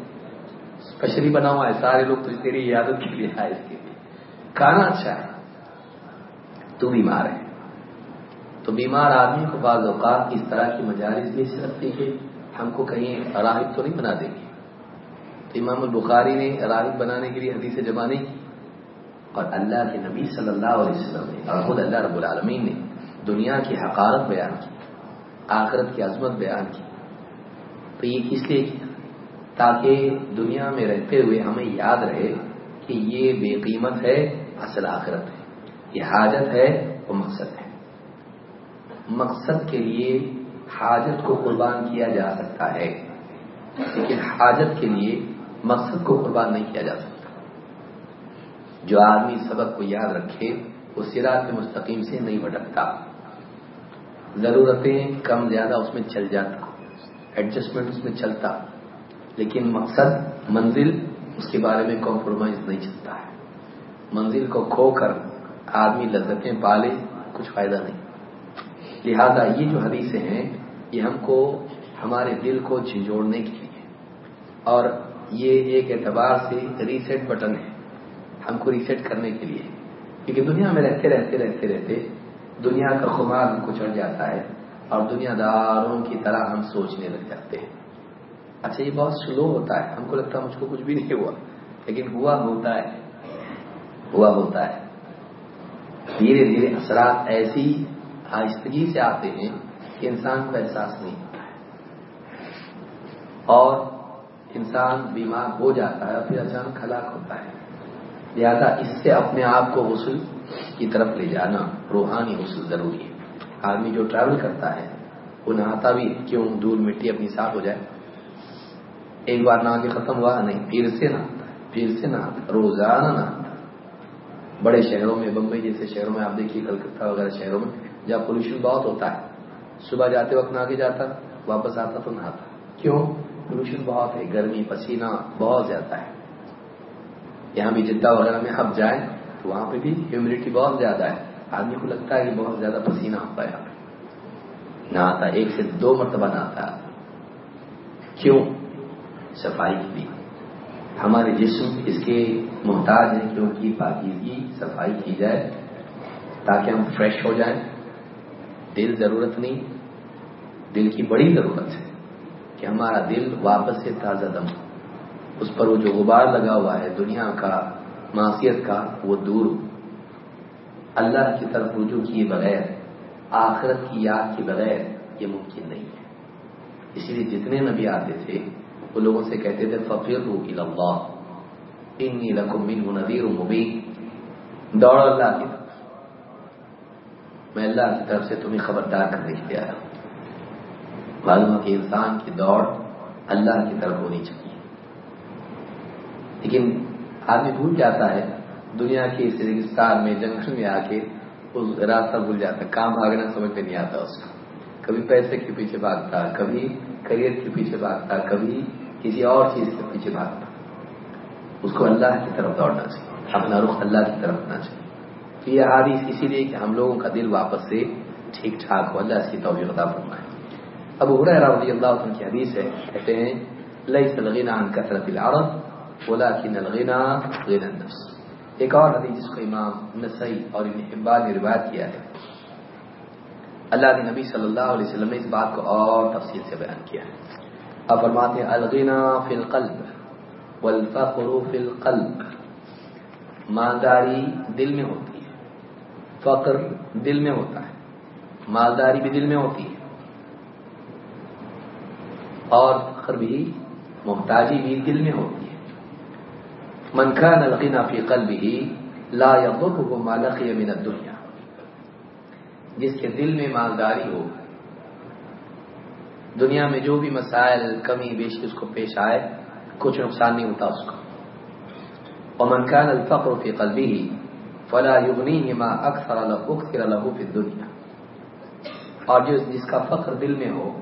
اسپیشلی بنا ہوا ہے سارے لوگ تو تیری عیادت کے لیے آئے اس کے لیے کھانا اچھا ہے، تو بیمار ہے۔ تو بیمار آدمی کو بعض اوقات اس طرح کی مجالس بھی سے رکھتی ہے ہم کو کہیں راہب تو نہیں بنا دیں گے۔ تو امام البخاری نے راہب بنانے کے لیے حدیث جمع نہیں کی۔ اور اللہ کے نبی صلی اللہ علیہ وسلم نے اور خود اللہ رب العالمین نے دنیا کی حقارت بیان کی، آخرت کی عظمت بیان کی۔ تو یہ کس لیے کیا تاکہ دنیا میں رہتے ہوئے ہمیں یاد رہے کہ یہ بے قیمت ہے، اصل آخرت ہے۔ یہ حاجت ہے وہ مقصد ہے۔ مقصد کے لیے حاجت کو قربان کیا جا سکتا ہے، لیکن حاجت کے لیے مقصد کو قربان نہیں کیا جا سکتا۔ جو آدمی سبق کو یاد رکھے، وہ سراط مستقیم سے نہیں بھٹکتا۔ ضرورتیں کم زیادہ اس میں چل جاتا ایڈجسٹمنٹ اس میں چلتا۔ لیکن مقصد منزل، اس کے بارے میں کمپرومائز نہیں چلتا ہے۔ منزل کو کھو کر آدمی لذتیں پالے، کچھ فائدہ نہیں۔ لہذا یہ جو حدیثیں ہیں، یہ ہم کو، ہمارے دل کو جھنجھوڑنے کے لیے۔ اور یہ ایک اعتبار سے ریسیٹ بٹن ہے ہم کو ریسیٹ کرنے کے لیے۔ کیونکہ دنیا میں رہتے رہتے رہتے رہتے دنیا کا خمار ہم کو چڑھ جاتا ہے اور دنیا داروں کی طرح ہم سوچنے لگ جاتے ہیں۔ اچھا یہ بہت سلو ہوتا ہے۔ ہم کو لگتا ہے مجھ کو کچھ بھی نہیں ہوا، لیکن ہوا ہوتا ہے۔ ہوا ہوتا ہے۔ دھیرے دھیرے اثرات ایسی آہستگی سے آتے ہیں کہ انسان کو احساس نہیں ہوتا ہے۔ اور انسان بیمار ہو جاتا ہے اور پھر اچانک ہلاک ہوتا ہے۔ لہذا اس سے اپنے آپ کو غسل کی طرف لے جانا روحانی غسل ضروری ہے۔ آدمی جو ٹریول کرتا ہے، وہ نہاتا بھی کیوں دور مٹی اپنی صاف ہو جائے؟ ایک بار نہ کے ختم ہوا، نہیں، پھر سے نہاتا پھر سے نہاتا روزانہ نہاتا بڑے شہروں میں، بمبئی جیسے شہروں میں، آپ دیکھیے کلکتہ وغیرہ شہروں میں، جہاں پولوشن بہت ہوتا ہے۔ صبح جاتے وقت نہ کے جاتا، واپس آتا تو نہاتا۔ کیوں؟ پولوشن بہت ہے، گرمی، پسینہ بہت زیادہ ہے۔ یہاں بھی جدہ وغیرہ میں اب جائیں تو وہاں پہ بھی ہیومڈیٹی بہت زیادہ ہے۔ آدمی کو لگتا ہے کہ بہت زیادہ پسینہ ہوتا ہے یہاں پہ۔ نہاتا ایک سے دو مرتبہ نہاتا کیوں؟ صفائی کے لیے ہمارے جسم اس کے محتاج ہیں کیونکہ پاکیزگی صفائی کی جائے، تاکہ ہم فریش ہو جائیں۔ دل ضرورت نہیں، دل کی بڑی ضرورت ہے۔ کہ ہمارا دل واپس سے تازہ دم اس پر وہ جو غبار لگا ہوا ہے، دنیا کا معاشیت کا، وہ دور اللہ کی طرف رجوع کیے بغیر، آخرت کی یاد کے بغیر یہ ممکن نہیں ہے۔ اسی لیے جتنے نبی آتے تھے، وہ لوگوں سے کہتے تھے فقیر رو اللہ انی لکم من نذیر مبین دوڑ اللہ کی طرف۔ میں اللہ کی طرف سے تمہیں خبردار کرنے کے لیے آیا ہوں۔ معلوم کہ انسان کی دوڑ اللہ کی طرف ہونی چاہیے۔ لیکن آدمی بھول جاتا ہے، دنیا کے اس ریگستان میں جنگل میں آ کے اس راستہ بھول جاتا ہے، کام بھاگنا سمجھ میں نہیں آتا اس کو کبھی پیسے کے پیچھے بھاگتا، کبھی کریئر کے پیچھے بھاگتا، کبھی کسی اور چیز کے پیچھے بھاگتا۔ اس کو اللہ کی طرف دوڑنا چاہیے، اپنا رخ اللہ کی طرف ہونا چاہیے۔ تو یہ حادث اسی لیے کہ ہم لوگوں کا دل واپس سے ٹھیک ٹھاک ہو، اللہ اس کی توفیق عطا فرمائے۔ اب حرا رضی اللہ عنہ کی حدیث ہے، کہتے ہیں لئی سلغین عن کثرت العرب ولكن الغنى غنى النفس. ایک اور حدیث جس کو امام نسائی اور ابن حبان نے روایت کیا ہے۔ اللہ کے نبی صلی اللہ علیہ وسلم نے اس بات کو اور تفصیل سے بیان کیا ہے۔ اب فرماتے ہیں، الغنا فی القلب والفقر فی القلب۔ مالداری دل میں ہوتی ہے، فقر دل میں ہوتا ہے۔ مالداری بھی دل میں ہوتی ہے۔ اور فخر بھی محتاجی بھی دل میں ہوتی ہے۔ من كان الغنى في قلبه لا يضره ما لقي من الدنيا۔ جس کے دل میں مالداری ہو، دنیا میں جو بھی مسائل، کمی بیشی اس کو پیش آئے، کچھ نقصان نہیں ہوتا اس کو ومن كان الفقر في قلبه فلا يغنيه ما اكثر له اكثر له اور جس جس کا فقر دل میں ہو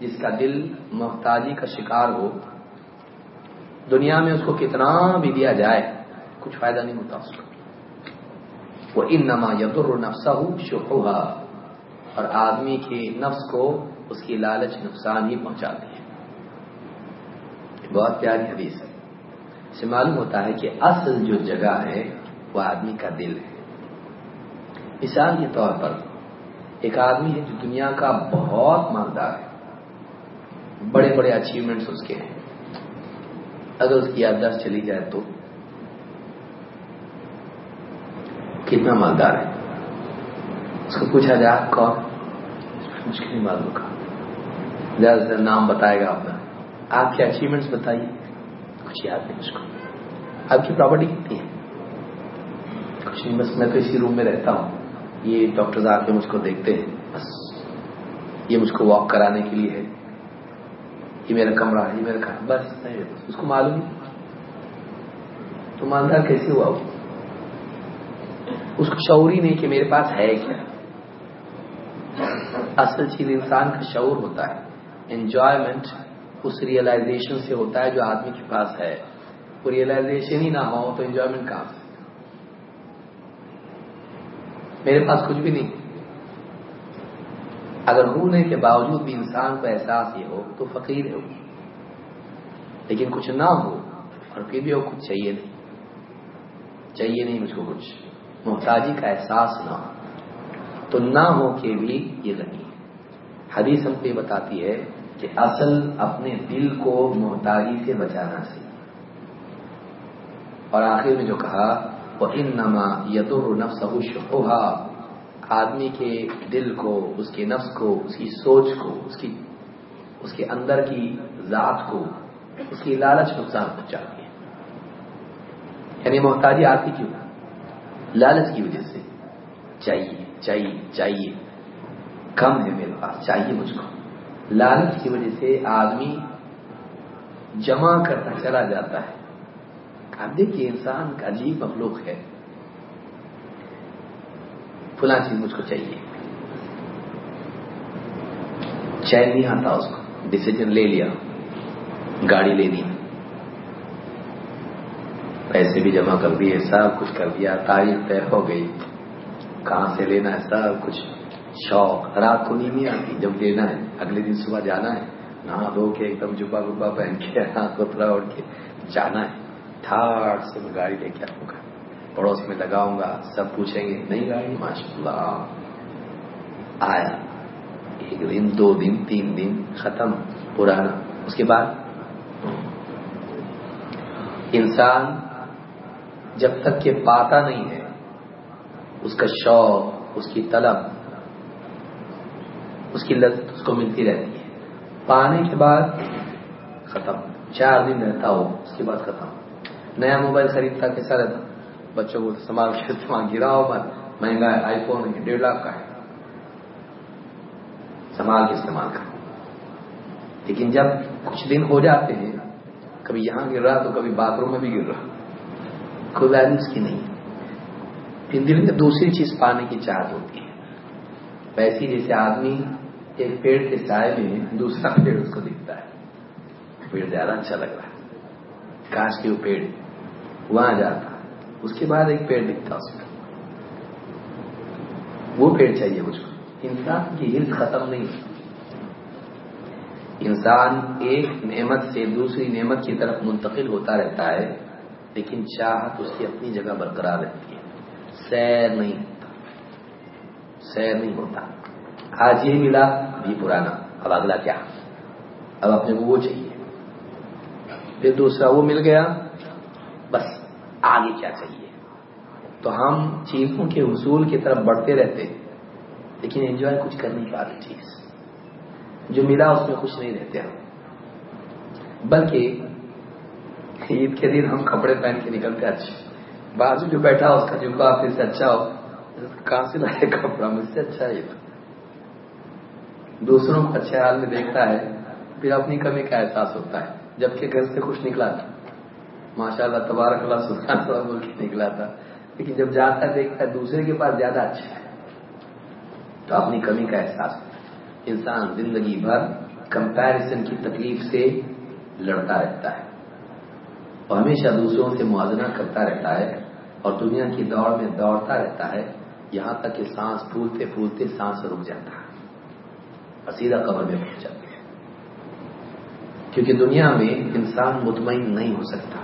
جس کا دل محتاجی کا شکار ہو، دنیا میں اس کو کتنا بھی دیا جائے، کچھ فائدہ نہیں ہوتا اس کو۔ وہ ان نما یدر نفسا شخوہ اور آدمی کے نفس کو اس کی لالچ، نقصان ہی پہنچاتی ہے۔ بہت پیاری حدیث ہے۔ سے معلوم ہوتا ہے کہ اصل جو جگہ ہے، وہ آدمی کا دل ہے۔ مثال کے طور پر، ایک آدمی ہے جو دنیا کا بہت مالدار ہے۔ بڑے بڑے اچیومنٹس اس کے ہیں۔ اگر اس کی یادداشت چلی جائے تو۔ کتنا مالدار ہے۔ اس کو پوچھا جائے آپ کون؟ مشکل معلوم کا۔ زیادہ سے نام بتائے گا اپنا۔ آپ کے اچیومنٹس بتائیے۔ کچھ یاد نہیں اس کو۔ آپ کی پراپرٹی کتنی ہے؟ کچھ نہیں، بس میں تو اسی روم میں رہتا ہوں۔ یہ ڈاکٹر آ کے مجھ کو دیکھتے ہیں۔ بس، یہ مجھ کو واک کرانے کے لیے ہے۔ یہ میرا کمرہ ہے، یہ میرا کھانا بس اس کو معلوم تو مالدار کیسے ہوا وہ؟ اس کو شعور ہی نہیں کہ میرے پاس ہے کیا۔ اصل چیز انسان کا شعور ہوتا ہے انجوائمنٹ اس ریئلائزیشن سے ہوتا ہے جو آدمی کے پاس ہے۔ وہ ریئلائزیشن ہی نہ ہو تو انجوائمنٹ کہاں سے؟ میرے پاس کچھ بھی نہیں۔ اگر ہونے کے باوجود بھی انسان کو احساس یہ ہو تو فقیر ہے وہ لیکن کچھ نہ ہو اور پھر بھی وہ کچھ چاہیے نہیں چاہیے نہیں مجھ کو کچھ۔ محتاجی کا احساس نہ ہو۔ تو نہ ہو کے بھی یہ غنی۔ حدیث ہم کو یہ بتاتی ہے کہ اصل اپنے دل کو محتاجی سے بچانا چاہیے اور آخر میں جو کہا وہ ان نما یدور نفس شہا آدمی کے دل کو، اس کے نفس کو، اس کی سوچ کو، اس کی، اس کے اندر کی ذات کو، اس کی لالچ نقصان پہنچاتی ہے۔ یعنی محتاجی آتی کیوں؟ لالچ کی وجہ سے۔ چاہیے چاہیے چاہیے۔ کم ہے میرے پاس، چاہیے مجھ کو۔ لالچ کی وجہ سے آدمی جمع کرتا چلا جاتا ہے۔ اب دیکھیے انسان کا عجیب مخلوق ہے۔ فلاں چیز مجھ کو چاہیے۔ چین نہیں آتا اس کو۔ ڈسیزن لے لیا۔ گاڑی لینی پیسے بھی جمع کر دیے، سب کچھ کر دیا۔ تاریخ طے ہو گئی۔ کہاں سے لینا ہے؟ سب کچھ۔ شوق۔ رات کو نیند نہیں آتی۔ جب لینا ہے، اگلے دن صبح جانا ہے۔ نہا دھو کے ایک دم جبا گبا پہن کے ہاتھ کوترا اڑ کے جانا ہے۔ ٹھاٹ سے میں گاڑی لے کے آؤں گا پڑوس میں لگاؤں گا، سب پوچھیں گے، نہیں گاڑی ماشاء اللہ آیا۔ ایک دن، دو دن، تین دن، ختم، پرانا۔ اس کے بعد؟ انسان جب تک کہ پاتا نہیں ہے، اس کا شوق، اس کی طلب، اس کی لذت اس کو ملتی رہتی ہے۔ پانے کے بعد ختم، چار دن رہتا ہو، اس کے بعد ختم۔ نیا موبائل خریدتا کیسا رہتا؟ بچوں کو سامان سامان گرا ہو مہنگا ہے آئی فون ہے ڈیڑھ لاکھ کا ہے۔ سنبھال کے استعمال کر لیکن جب کچھ دن ہو جاتے ہیں، کبھی یہاں گر رہا تو کبھی باتھ روم میں بھی گر رہا۔ کوئی ویلنس کی نہیں۔ پھر دل میں دوسری چیز پانے کی چاہت ہوتی ہے۔ ویسی جیسے آدمی ایک پیڑ کے سائے میں دوسرا پیڑ اس کو دکھتا ہے۔ پیڑ زیادہ اچھا لگ رہا ہے۔ کاش کے وہ پیڑ وہاں جاتا۔ اس کے بعد ایک پیڑ دکھتا اس میں۔ وہ پیڑ چاہیے مجھ کو۔ انسان کی ہرس ختم نہیں انسان ایک نعمت سے دوسری نعمت کی طرف منتقل ہوتا رہتا ہے، لیکن چاہت اس کی اپنی جگہ برقرار رہتی ہے۔ سیر نہیں ہوتا۔ سیر نہیں ہوتا۔ آج یہ ملا، بھی پرانا۔ اب اگلا کیا؟ اب اپنے کو وہ چاہیے۔ پھر دوسرا وہ مل گیا۔ بس۔ آگے کیا چاہیے؟ تو ہم چیزوں کے حصول کی طرف بڑھتے رہتے لیکن انجوائے کچھ کر نہیں پاتے چیز جو ملا اس میں خوش نہیں رہتے ہم۔ بلکہ عید کے دن ہم کپڑے پہن کے نکلتے اچھے بازو جو بیٹھا اس کا جمکا پھر سے اچھا ہو۔ کہاں سے لائے کپڑا؟ مجھ سے اچھا ہے۔ تو دوسروں کو اچھے حال میں دیکھتا ہے، پھر اپنی کمی کا احساس ہوتا ہے، جبکہ گھر سے کچھ نکلا تھا ماشاء اللہ تبارک اللہ سلطان تھوڑا بول کے نکلا تھا۔ لیکن جب جاتا دیکھتا ہے دوسرے کے پاس زیادہ اچھا ہے، تو اپنی کمی کا احساس انسان زندگی بھر کمپیرزن کی تکلیف سے لڑتا رہتا ہے اور ہمیشہ دوسروں سے موازنہ کرتا رہتا ہے اور دنیا کی دوڑ میں دوڑتا رہتا ہے۔ یہاں تک کہ سانس پھولتے پھولتے سانس رک جاتا ہے۔ سیدھا قبر میں پہنچ جاتی ہے کیونکہ دنیا میں انسان مطمئن نہیں ہو سکتا۔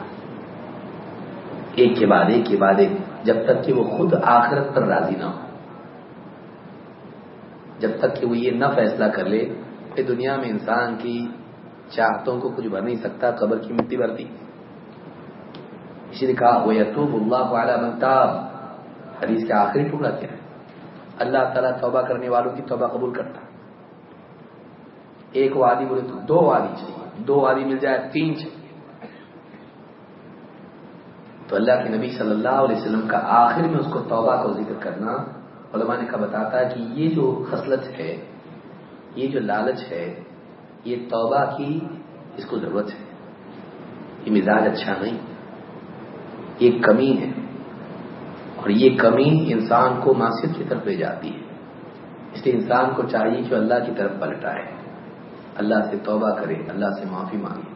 ایک کے بعد ایک کے بعد ایک، جب تک کہ وہ خود آخرت پر راضی نہ ہو۔ جب تک کہ وہ یہ نہ فیصلہ کر لے کہ دنیا میں انسان کی چاہتوں کو کچھ بھر نہیں سکتا، قبر کی مٹی بھرتی۔ اسی نے کہا وہ یتوب اللہ کو اعلیٰ بنتا حدیث کا آخری ٹکڑا کیا ہے۔ اللہ تعالیٰ توبہ کرنے والوں کی توبہ قبول کرتا۔ ایک وادی بولے تو دو وادی چاہیے۔ دو وادی مل جائے، تین چاہیے۔ تو اللہ کے نبی صلی اللہ علیہ وسلم کا آخر میں اس کو توبہ کو ذکر کرنا علماء نے کا بتاتا ہے کہ یہ جو خصلت ہے، یہ جو لالچ ہے، یہ توبہ کی اس کو ضرورت ہے۔ یہ مزاج اچھا نہیں، یہ کمی ہے۔ اور یہ کمی انسان کو معصیت کی طرف لے جاتی ہے۔ اس لیے انسان کو چاہیے کہ اللہ کی طرف پلٹا ہے اللہ سے توبہ کرے، اللہ سے معافی مانگے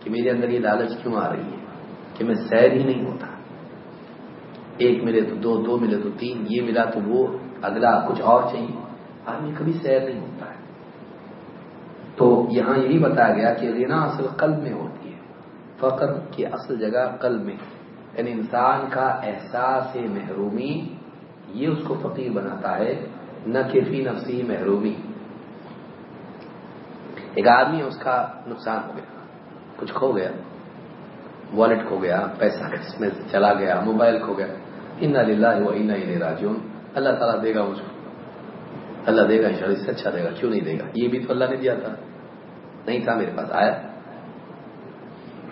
کہ میرے اندر یہ لالچ کیوں آ رہی ہے؟ کہ میں سیر ہی نہیں ہوتا۔ ایک ملے تو دو دو ملے تو تین، یہ ملا تو وہ، اگلا کچھ اور چاہیے۔ آدمی کبھی سیر نہیں ہوتا ہے۔ تو یہاں یہی بتایا گیا کہ رینا اصل قلب میں ہوتی ہے۔ فقر کی اصل جگہ قلب میں۔ یعنی انسان کا احساس محرومی یہ اس کو فقیر بناتا ہے، نہ کیفی نفسی محرومی۔ ایک آدمی اس کا نقصان ہو گیا، کچھ کھو گیا۔ والٹ کھو گیا، پیسہ اس میں چلا گیا موبائل کھو گیا. ان للہ و ان راجون اللہ تعالیٰ دے گا مجھ کو اللہ دے گا ان اس سے اچھا دے گا، کیوں نہیں دے گا؟ یہ بھی تو اللہ نے دیا تھا. نہیں تھا میرے پاس، آیا.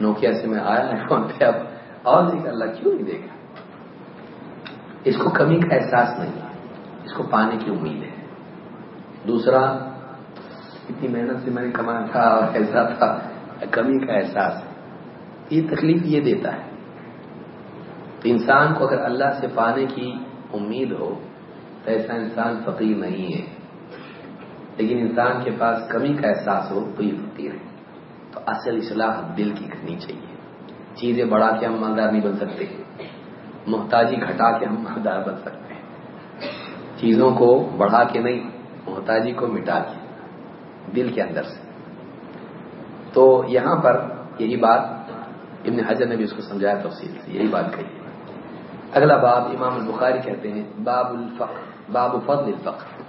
نوکیا سے میں آیا فون پہ اب اور نہیں اللہ کیوں نہیں دے گا؟ اس کو کمی کا احساس نہیں ہے، اس کو پانے کی امید ہے. دوسرا، اتنی محنت سے میں نے کمایا تھا اور ایسا تھا، کمی کا احساس ہے. یہ تکلیف یہ دیتا ہے۔ تو انسان کو اگر اللہ سے پانے کی امید ہو، تو ایسا انسان فقیر نہیں ہے۔ لیکن انسان کے پاس کمی کا احساس ہو، تو یہ فقیر ہے۔ تو اصل اصلاح دل کی کرنی چاہیے۔ چیزیں بڑھا کے ہم مالدار نہیں بن سکتے۔ محتاجی گھٹا کے ہم مالدار بن سکتے ہیں۔ چیزوں کو بڑھا کے نہیں محتاجی کو مٹا کے۔ دل کے اندر سے۔ تو یہاں پر یہی بات ابن حجر نے بھی اس کو سمجھایا، تفصیل سے یہی بات کہی۔ اگلا باب امام البخاری کہتے ہیں، باب الفقر، باب فضل الفقر۔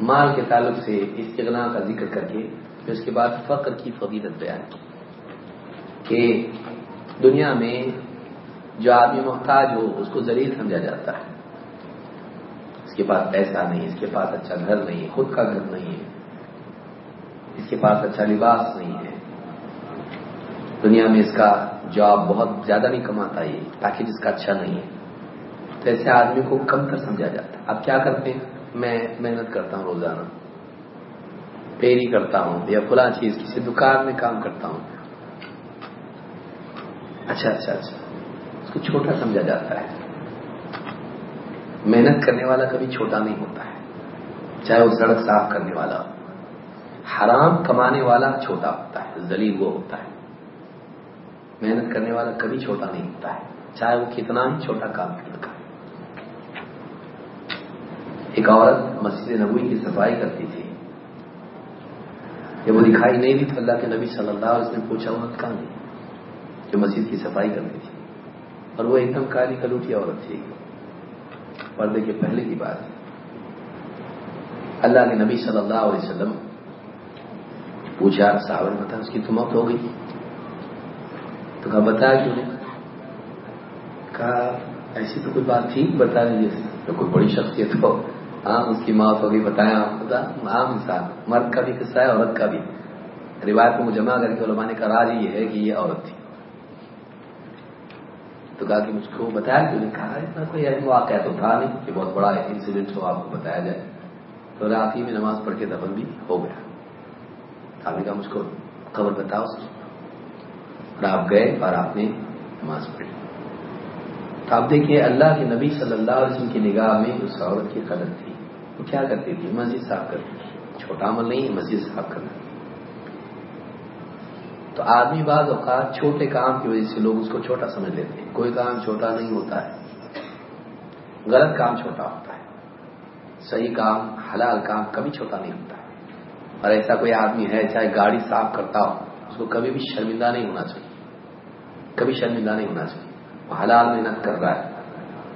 مال کے تعلق سے استغنا کا ذکر کر کے، پھر اس کے بعد فقر کی فضیلت بیان کی۔ کہ دنیا میں جو آدمی محتاج ہو، اس کو ذلیل سمجھا جاتا ہے۔ اس کے پاس پیسہ نہیں، اس کے پاس اچھا گھر نہیں، خود کا گھر نہیں ہے۔ اس کے پاس اچھا لباس نہیں ہے۔ دنیا میں اس کا جاب بہت زیادہ نہیں کماتا یہ پیکج اس کا اچھا نہیں ہے۔ تو ایسے آدمی کو کم تر سمجھا جاتا ہے۔ اب کیا کرتے ہیں؟ میں محنت کرتا ہوں روزانہ۔ پیری کرتا ہوں یا فلاں چیز، کسی دکان میں کام کرتا ہوں۔ اچھا اچھا اچھا۔ اس کو چھوٹا سمجھا جاتا ہے۔ محنت کرنے والا کبھی چھوٹا نہیں ہوتا ہے۔ چاہے وہ سڑک صاف کرنے والا ہو۔ حرام کمانے والا چھوٹا ہوتا ہے زلیل وہ ہوتا ہے۔ محنت کرنے والا کبھی چھوٹا نہیں ہوتا ہے۔ چاہے وہ کتنا ہی چھوٹا کام کر ایک عورت مسجد نبوی کی صفائی کرتی تھی۔ جب وہ دکھائی نہیں دی تو اللہ کے نبی صلی اللہ علیہ وسلم پوچھا، عورت کہاں نہیں جو مسجد کی صفائی کرتی تھی۔ اور وہ ایک دم کالی کلوٹی عورت تھی۔ پردے کے پہلے کی بات۔ اللہ کے نبی صلی اللہ علیہ وسلم پوچھا صاحب نے بتا اس کی تو موت ہو گئی؟ تو کہا، بتایا کیوں نے کہا، ایسی تو کوئی بات تھی، بتا دیجیے تو کوئی بڑی شخصیت ہو ہاں اس کی موت ہوگی، بتایا عام انسان، مرد کا بھی قصہ ہے، عورت کا بھی۔ روایت کو جمع کر کے علماء نے کا راج یہ ہے کہ یہ عورت تھی۔ تو کہا کہ مجھ کو بتایا کیوں نے کہا، اتنا کوئی ایسا واقعہ تو تھا نہیں کہ بہت بڑا انسیڈنٹ ہو، آپ کو بتایا جائے۔ تو رات ہی میں نماز پڑھ کے دفن بھی ہو گیا۔ آپ نے کہا، مجھ کو خبر بتاؤ اور آپ گئے اور آپ نے نماز پڑھی۔ تو آپ دیکھیے، اللہ کے نبی صلی اللہ علیہ وسلم کی نگاہ میں اس عورت کی قدر تھی۔ وہ کیا کرتی تھی؟ مسجد صاف کرتی تھی۔ چھوٹا عمل نہیں، مسجد صاف کرنا۔ تو آدمی بعض اوقات چھوٹے کام کی وجہ سے لوگ اس کو چھوٹا سمجھ لیتے ہیں۔ کوئی کام چھوٹا نہیں ہوتا ہے۔ غلط کام چھوٹا ہوتا ہے۔ صحیح کام، حلال کام کبھی چھوٹا نہیں ہوتا۔ ہے اور ایسا کوئی آدمی ہے چاہے گاڑی صاف کرتا ہو۔ اس کو کبھی بھی شرمندہ نہیں ہونا چاہیے۔ کبھی شرمندہ نہیں ہونا چاہیے۔ وہ حلال محنت کر رہا ہے۔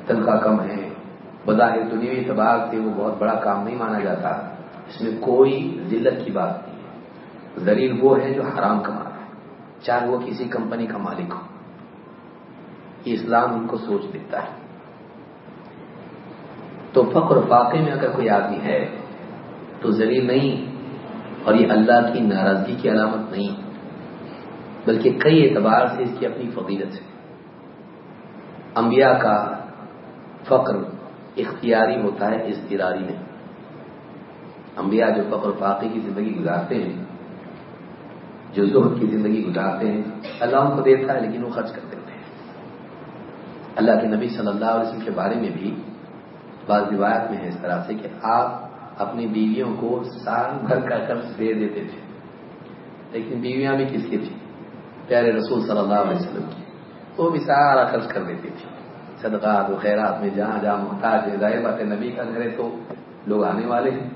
تنخواہ کم ہے۔ بظاہر دنیا اعتبار سے وہ بہت بڑا کام نہیں مانا جاتا۔ اس میں کوئی ذلت کی بات نہیں ہے۔ دلیل وہ ہے جو حرام کما رہا ہے۔ چاہے وہ کسی کمپنی کا مالک ہو۔ یہ اسلام ان کو سوچ دیتا ہے۔ تو فخر فاقے میں اگر کوئی آدمی ہے تو ذلیل نہیں اور یہ اللہ کی ناراضگی کی علامت نہیں۔ بلکہ کئی اعتبار سے اس کی اپنی فضیلت ہے۔ انبیاء کا فقر اختیاری ہوتا ہے اضطراری میں۔ انبیاء جو فقر فاقی کی زندگی گزارتے ہیں، جو زہد کی زندگی گزارتے ہیں، اللہ ان کو دیتا ہے لیکن وہ خرچ کر دیتے ہیں۔ اللہ کے نبی صلی اللہ علیہ وسلم کے بارے میں بھی بعض روایت میں ہے اس طرح سے کہ آپ اپنی بیویوں کو سال بھر کا قرض دے دیتے تھے۔ لیکن بیویاں بھی کس کی تھی پیارے رسول صلی اللہ علیہ وسلم کی۔ وہ بھی سارا خرچ کر دیتی تھی صدقات و خیرات میں جہاں جہاں محتاج ہے ظاہر بات ہے، نبی کا گھر ہے تو لوگ آنے والے ہیں۔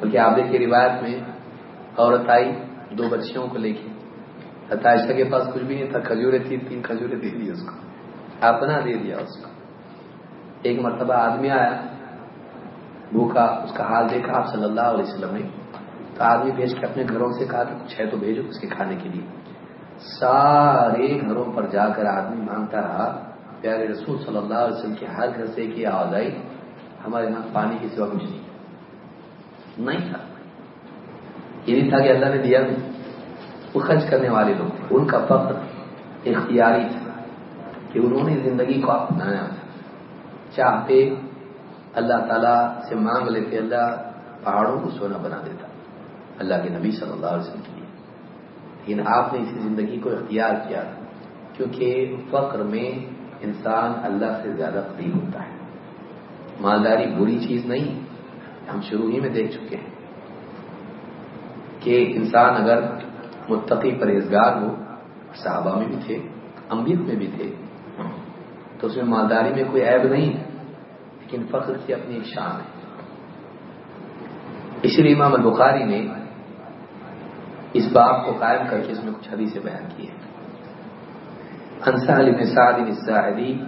بلکہ آپ دیکھیے روایت میں عورت آئی، دو بچیوں کو لے کے۔ ستائشہ کے پاس کچھ بھی نہیں تھا کھجورے تھی تین کھجورے دے دی اس کو۔ اپنا دے دیا اس کو۔ ایک مرتبہ آدمی آیا، بھوکا، اس کا حال دیکھا آپ صلی اللہ علیہ وسلم نے۔ تو آدمی بھیج کے اپنے گھروں سے کہا کہ کچھ ہے تو بھیجو اس کے کھانے کے لیے۔ سارے گھروں پر جا کر آدمی مانگتا رہا۔ پیارے رسول صلی اللہ علیہ وسلم کے ہر گھر سے ایک آواز آئی، ہمارے یہاں پانی کی سوا کچھ نہیں۔ نہیں تھا۔ یہ نہیں تھا کہ اللہ نے دیا نہیں وہ خرچ کرنے والے لوگ تھے۔ ان کا فخر، اختیاری تھا کہ انہوں نے زندگی کو اپنایا۔ تھا چاہتے اللہ تعالیٰ سے مانگ لیتے، اللہ پہاڑوں کو سونا بنا دیتا۔ اللہ کے نبی صلی اللہ علیہ وسلم کے لیے۔ لیکن آپ نے اسی زندگی کو اختیار کیا کیونکہ فقر میں انسان اللہ سے زیادہ قریب ہوتا ہے۔ مالداری بری چیز نہیں، ہم شروع ہی میں دیکھ چکے ہیں کہ انسان اگر متقی پرہیزگار ہو، صحابہ میں بھی تھے امبیت میں بھی تھے، تو اس میں مالداری میں کوئی عیب نہیں ہے لیکن فخر کی اپنی ایک شان ہے۔ اسی لیے امام البخاری نے اس باب کو قائم کر کے اس میں کچھ حدیث بیان کی ہے انسال بن سعد الساعدی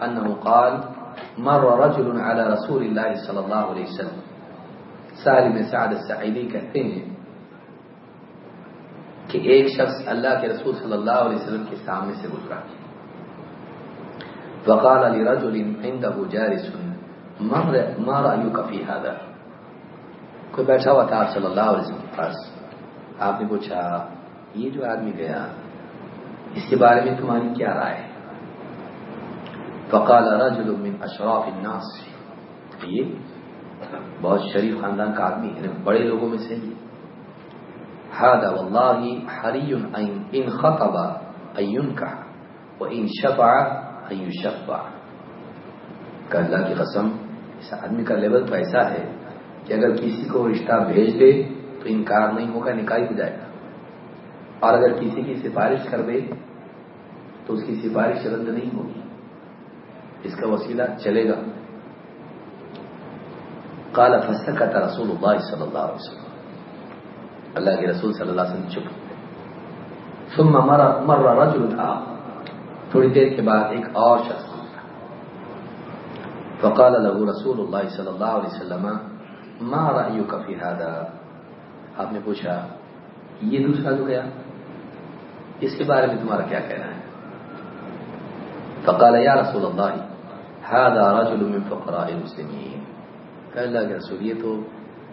انه قال، مر رجل على رسول الله صلی اللہ علیہ وسلم۔ سعد بن سعد الساعدی کہتے ہیں کہ ایک شخص اللہ کے رسول صلی اللہ علیہ وسلم کے سامنے سے گزرا۔ وقال لرجل عنده جالس ما رأيك في هذا؟ کوئی بیٹھا ہوا تھا صلی اللہ علیہ وسلم کے پاس۔ آپ نے پوچھا، یہ جو آدمی گیا، اس کے بارے میں تمہاری کیا رائے فقال رجل من اشراف الناس. یہ بہت شریف خاندان کا آدمی یعنی بڑے لوگوں میں سے ہی. هذا والله حري ان خطب ان ينكح وان شفع ان يشفع کہ اللہ کی قسم، اس آدمی کا لیول تو ایسا ہے کہ اگر کسی کو رشتہ بھیج دے انکار نہیں ہوگا، نکاح ہو جائے گا۔ اور اگر کسی کی سفارش کر دے تو اس کی سفارش رد نہیں ہوگی۔ اس کا وسیلہ چلے گا۔ کالا فسر کا رسول اللہ صلی اللہ علیہ وسلم۔ اللہ کے رسول صلی اللہ علیہ وسلم چپ ثم مر رجل تھا تھوڑی دیر کے بعد ایک اور شخص فقال له رسول اللہ صلی اللہ علیہ وسلم، ما رأيك في هذا؟ آپ نے پوچھا یہ دوسرا جو گیا اس کے بارے میں تمہارا کیا کہنا ہے؟ فقال، یا رسول اللہ هذا رجل من فقراء المسلمین۔ کہ اللہ کے رسول، یہ تو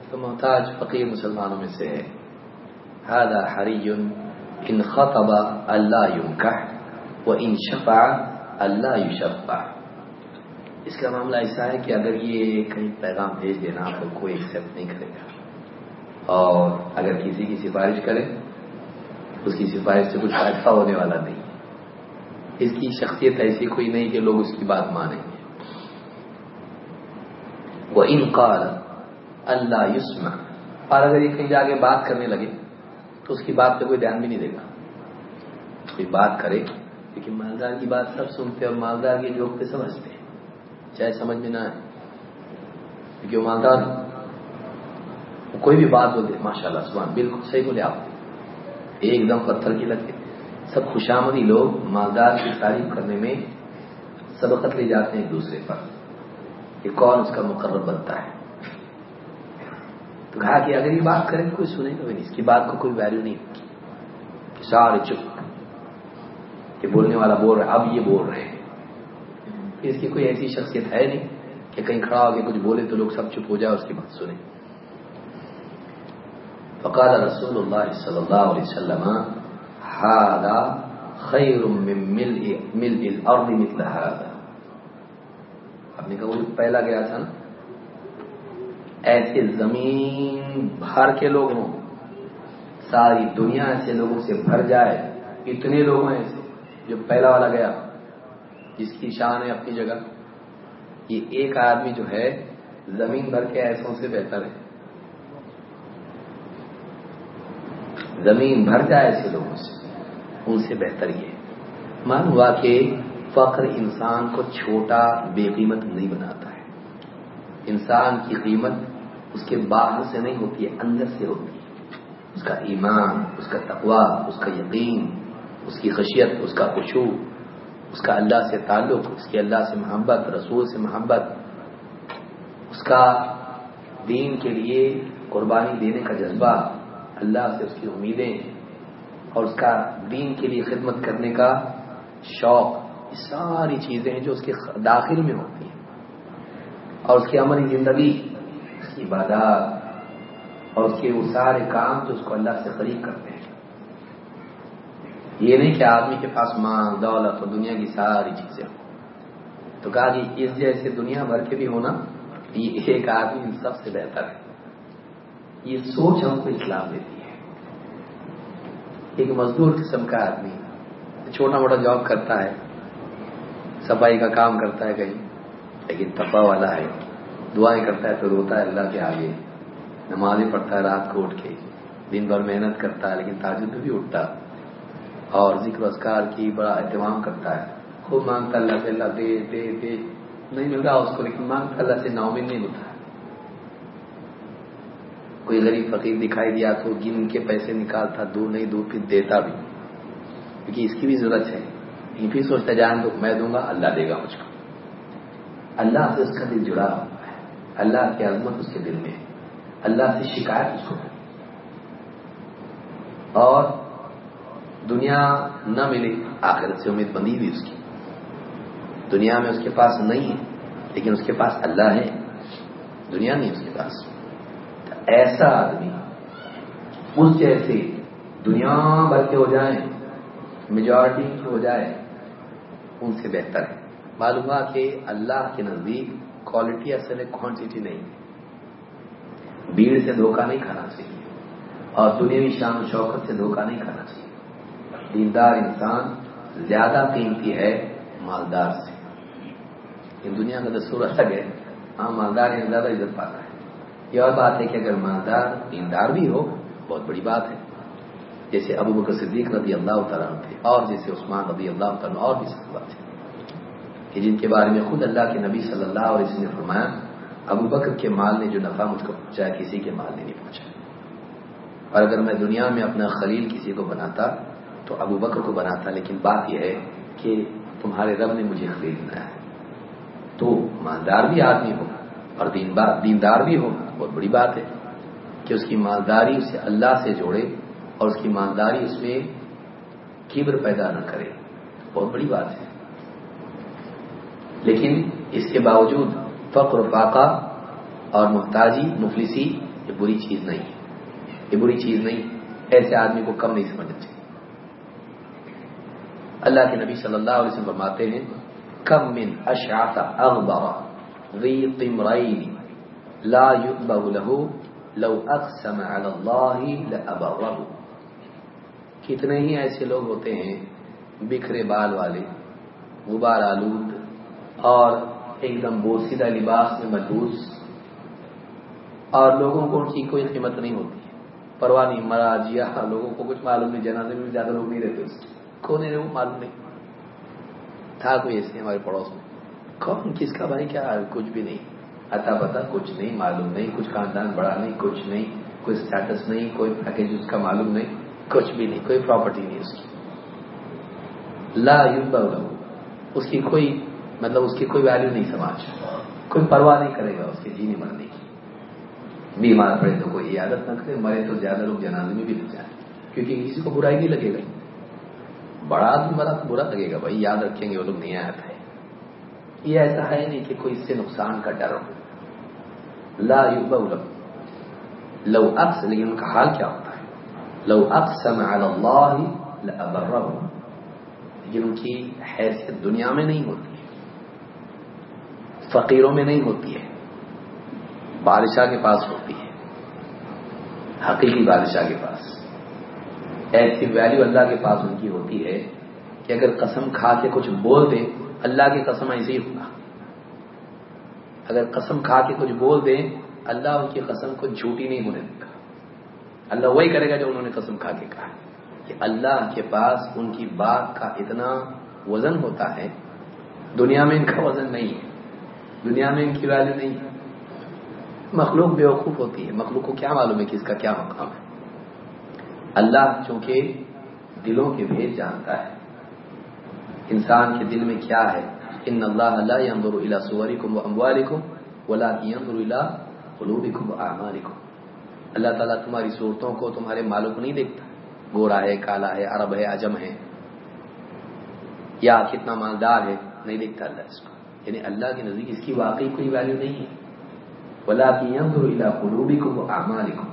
تو محتاج فقیر مسلمانوں میں سے ہے۔ هذا حری ان خطب اللہ ينكح وان شفع اللہ يشفع اس کا معاملہ ایسا ہے کہ اگر یہ کہیں پیغام بھیج دینا تو کوئی ایکسپٹ نہیں کرے گا۔ اور اگر کسی کی سفارش کرے، اس کی سفارش سے کچھ فائدہ ہونے والا نہیں۔ اس کی شخصیت ایسی کوئی نہیں کہ لوگ اس کی بات مانیں۔ گے وہ انقال اللہ یسما اور اگر یہ کہیں جا کے بات کرنے لگے، تو اس کی بات پہ کوئی دھیان بھی نہیں دے گا۔ کوئی بات کرے، لیکن مالدار کی بات سب سنتے اور مالدار کی جوک پہ سمجھتے ہیں۔ چاہے سمجھ میں نہ آئے۔ کیونکہ وہ مالدار؟ کوئی بھی بات بولتے ماشاء اللہ سبحان، بالکل صحیح بولے آپ۔ ایک دم پتھر کی لگتے سب خوشامدی لوگ، مالدار کی تعریف کرنے میں سبقت لے جاتے ہیں ایک دوسرے پر۔ کہ کون اس کا مقرر بنتا ہے۔ تو کہا کہ اگر یہ بات کریں، کوئی سنے گا نہیں۔ اس کی بات کو کوئی ویلو نہیں۔ سارے چپ کہ بولنے والا بول رہا ہے، اب یہ بول رہے ہیں۔ اس کی کوئی ایسی شخصیت ہے نہیں کہ کہیں کھڑا ہو کے کچھ بولے تو لوگ سب چپ ہو جائے اس کی بات سنیں۔ فقال رسول اللہ صلی اللہ علیہ وسلم، هذا خیر من ملء ملء الارض مثل هذا. آپ نے کہا وہ پہلا گیا تھا نا، ایسے زمین بھر کے لوگ ہوں، ساری دنیا ایسے لوگوں سے بھر جائے، اتنے لوگ ہیں ایسے، جو پہلا والا گیا۔ جس کی شان ہے اپنی جگہ؟ یہ ایک آدمی جو ہے، زمین بھر کے ایسوں سے بہتر ہے۔ زمین بھر جائے ایسے لوگوں سے۔ ان سے بہتر یہ۔ مان ہوا کہ فخر انسان کو چھوٹا بے قیمت نہیں بناتا ہے۔ انسان کی قیمت اس کے باہر سے نہیں ہوتی ہے، اندر سے ہوتی ہے۔ اس کا ایمان، اس کا تقوا اس کا یقین، اس کی خشیت، اس کا خوشو اس کا اللہ سے تعلق، اس کی اللہ سے محبت، رسول سے محبت، اس کا دین کے لیے قربانی دینے کا جذبہ۔ اللہ سے اس کی امیدیں اور اس کا دین کے لیے خدمت کرنے کا شوق، یہ ساری چیزیں ہیں جو اس کے داخل میں ہوتی ہیں۔ اور اس کی عملی زندگی، اس کی عبادات اور اس کے وہ سارے کام جو اس کو اللہ سے قریب کرتے ہیں۔ یہ نہیں کہ آدمی کے پاس ماں دولت اور دنیا کی ساری چیزیں ہوں۔ تو کہا جی اس جیسے دنیا بھر کے بھی ہونا، یہ ایک آدمی سب سے بہتر ہے۔ یہ سوچ ہم کو اسلام دیتی ہے۔ ایک مزدور قسم کا آدمی چھوٹا موٹا جاب کرتا ہے، صفائی کا کام کرتا ہے کہیں، لیکن تپا والا ہے۔ دعائیں کرتا ہے تو روتا ہے اللہ کے آگے۔ نمازیں پڑھتا ہے رات کو اٹھ کے۔ دن بھر محنت کرتا ہے لیکن تاجد میں بھی اٹھتا۔ اور ذکر اسکار کی بڑا اہتمام کرتا ہے۔ خوب مانگتا اللہ سے، اللہ دے دے دے۔ نہیں مل رہا اس کو، لیکن مانگتا اللہ سے ناؤمن نہیں ہوتا۔ کوئی غریب فقیر دکھائی دیا تو گن کے پیسے نکالتا دو نہیں دو پھر دیتا بھی۔ کیونکہ اس کی بھی ضرورت ہے۔ یہ بھی سوچتا جان دو، میں دوں گا، اللہ دے گا مجھ کو۔ اللہ سے اس کا دل جڑا ہوا ہے۔ اللہ کی عظمت اس کے دل میں ہے۔ اللہ سے شکایت اس کو اور دنیا نہ ملے، آخرت سے امید بندی بھی اس کی۔ دنیا میں اس کے پاس نہیں ہے، لیکن اس کے پاس اللہ ہے۔ دنیا نہیں اس کے پاس۔ ایسا آدمی اس جیسے دنیا بھر کے ہو جائیں میجورٹی ہو جائے ان سے بہتر ہے۔ معلوم ہوا کہ اللہ کے نزدیک کوالٹی اصل ہے کوانٹٹی نہیں بھیڑ سے دھوکہ نہیں کھانا چاہیے اور دنیاوی شان و شوقت سے دھوکہ نہیں کھانا چاہیے۔ دیندار انسان زیادہ قیمتی ہے مالدار سے۔ ان دنیا کا دستور الگ ہے۔ ہاں مالدار یہاں زیادہ عزت پاتا ہے۔ یہ اور بات ہے کہ اگر مالدار دیندار بھی ہو، بہت بڑی بات ہے۔ جیسے ابو بکر صدیق رضی اللہ تعالیٰ تھے، اور جیسے عثمان رضی اللہ تعالیٰ اور بھی سب بات ہے کہ جن کے بارے میں خود اللہ کے نبی صلی اللہ علیہ وسلم نے فرمایا، ابو بکر کے مال نے جو نفع مجھ کو پہنچایا، کسی کے مال نے نہیں پہنچا۔ اور اگر میں دنیا میں اپنا خلیل کسی کو بناتا، تو ابو بکر کو بناتا، لیکن بات یہ ہے کہ تمہارے رب نے مجھے خلیل بنایا ہے۔ تو مالدار بھی آدمی ہو اور دیندار بھی ہو، بہت بڑی بات ہے کہ اس کی مالداری اسے اللہ سے جوڑے اور اس کی مالداری اس میں کیبر پیدا نہ کرے۔ بہت بڑی بات ہے۔ لیکن اس کے باوجود فقر فاقہ اور محتاجی، مفلسی، یہ بری چیز نہیں۔ ہے یہ بری چیز نہیں۔ ایسے آدمی کو کم نہیں سمجھنا چاہیے۔ اللہ کے نبی صلی اللہ علیہ وسلم فرماتے ہیں، کم من اشعث اغبر ذی قمرین لا يؤبه له. لو اقسم على الله لابره کتنے ہی ایسے لوگ ہوتے ہیں، بکھرے بال والے، غبار آلود، اور ایک دم بوسیدہ لباس میں ملبوس. اور لوگوں کو ان کی کوئی قیمت نہیں ہوتی پرواہ نہیں مرا جیا لوگوں کو کچھ معلوم نہیں، جنازے میں زیادہ لوگ نہیں رہتے۔ اس کون ہے وہ؟ معلوم نہیں۔ تھا کوئی ایسے ہمارے پڑوس میں۔ کون کس کا بھائی کیا کچھ بھی نہیں۔ اتا پتا کچھ نہیں، معلوم نہیں، کچھ خاندان بڑا نہیں، کچھ نہیں، کوئی اسٹیٹس نہیں، کوئی پیکج اس کا معلوم نہیں، کچھ بھی نہیں، کوئی پراپرٹی نہیں اس کی۔ لا اس کی کوئی مطلب اس کی کوئی ویلو نہیں سماج۔ کوئی پرواہ نہیں کرے گا اس کے جینے مرنے کی۔ بیمار پڑے تو کوئی عادت نہ کرے، مرے تو زیادہ لوگ جنازے میں بھی لگ جائیں۔ کیونکہ کسی کو برائی نہیں لگے گا بڑا آدمی بڑا تو برا لگے گا، بھائی، یاد رکھیں گے، وہ لوگ نہیں آیا ہے یہ ایسا ہے نہیں کہ کوئی اس سے نقصان کا ڈر ہو۔ لا لو اکس لیکن ان کا حال کیا ہوتا ہے؟ لو اقسم علی اللہ لابرہ لیکن ان کی حیثیت دنیا میں نہیں ہوتی ہے۔ فقیروں میں نہیں ہوتی ہے۔ بادشاہ کے پاس ہوتی ہے۔ حقیقی بادشاہ کے پاس۔ ایسی ویلیو اللہ کے پاس ان کی ہوتی ہے کہ اگر قسم کھا کے کچھ بول دے اللہ کی قسم ایسے ہی ہوگا۔ اگر قسم کھا کے کچھ بول دیں، اللہ ان کی قسم کو جھوٹی نہیں ہونے دے گا۔ اللہ وہی کرے گا جو انہوں نے قسم کھا کے کہا۔ کہ اللہ کے پاس ان کی بات کا اتنا وزن ہوتا ہے، دنیا میں ان کا وزن نہیں ہے۔ دنیا میں ان کی ویلو نہیں ہے۔ مخلوق بیوقوف ہوتی ہے۔ مخلوق کو کیا معلوم ہے کہ اس کا کیا مقام ہے؟ اللہ چونکہ دلوں کے بھید جانتا ہے انسان کے دل میں کیا ہے؟ ان اللہ اللہ ينظر الى صوركم واموالكم ولكن ينظر الى قلوبكم واعمالكم اللہ تعالیٰ تمہاری صورتوں کو تمہارے مالوں کو نہیں دیکھتا۔ گورا ہے، کالا ہے، عرب ہے، عجم ہے۔ یا کتنا مالدار ہے، نہیں دیکھتا اللہ اس کو۔ یعنی اللہ کے نزدیک اس کی واقعی کوئی ویلیو نہیں ہے۔ ولا کی ينظر الى قلوبكم واعمالكم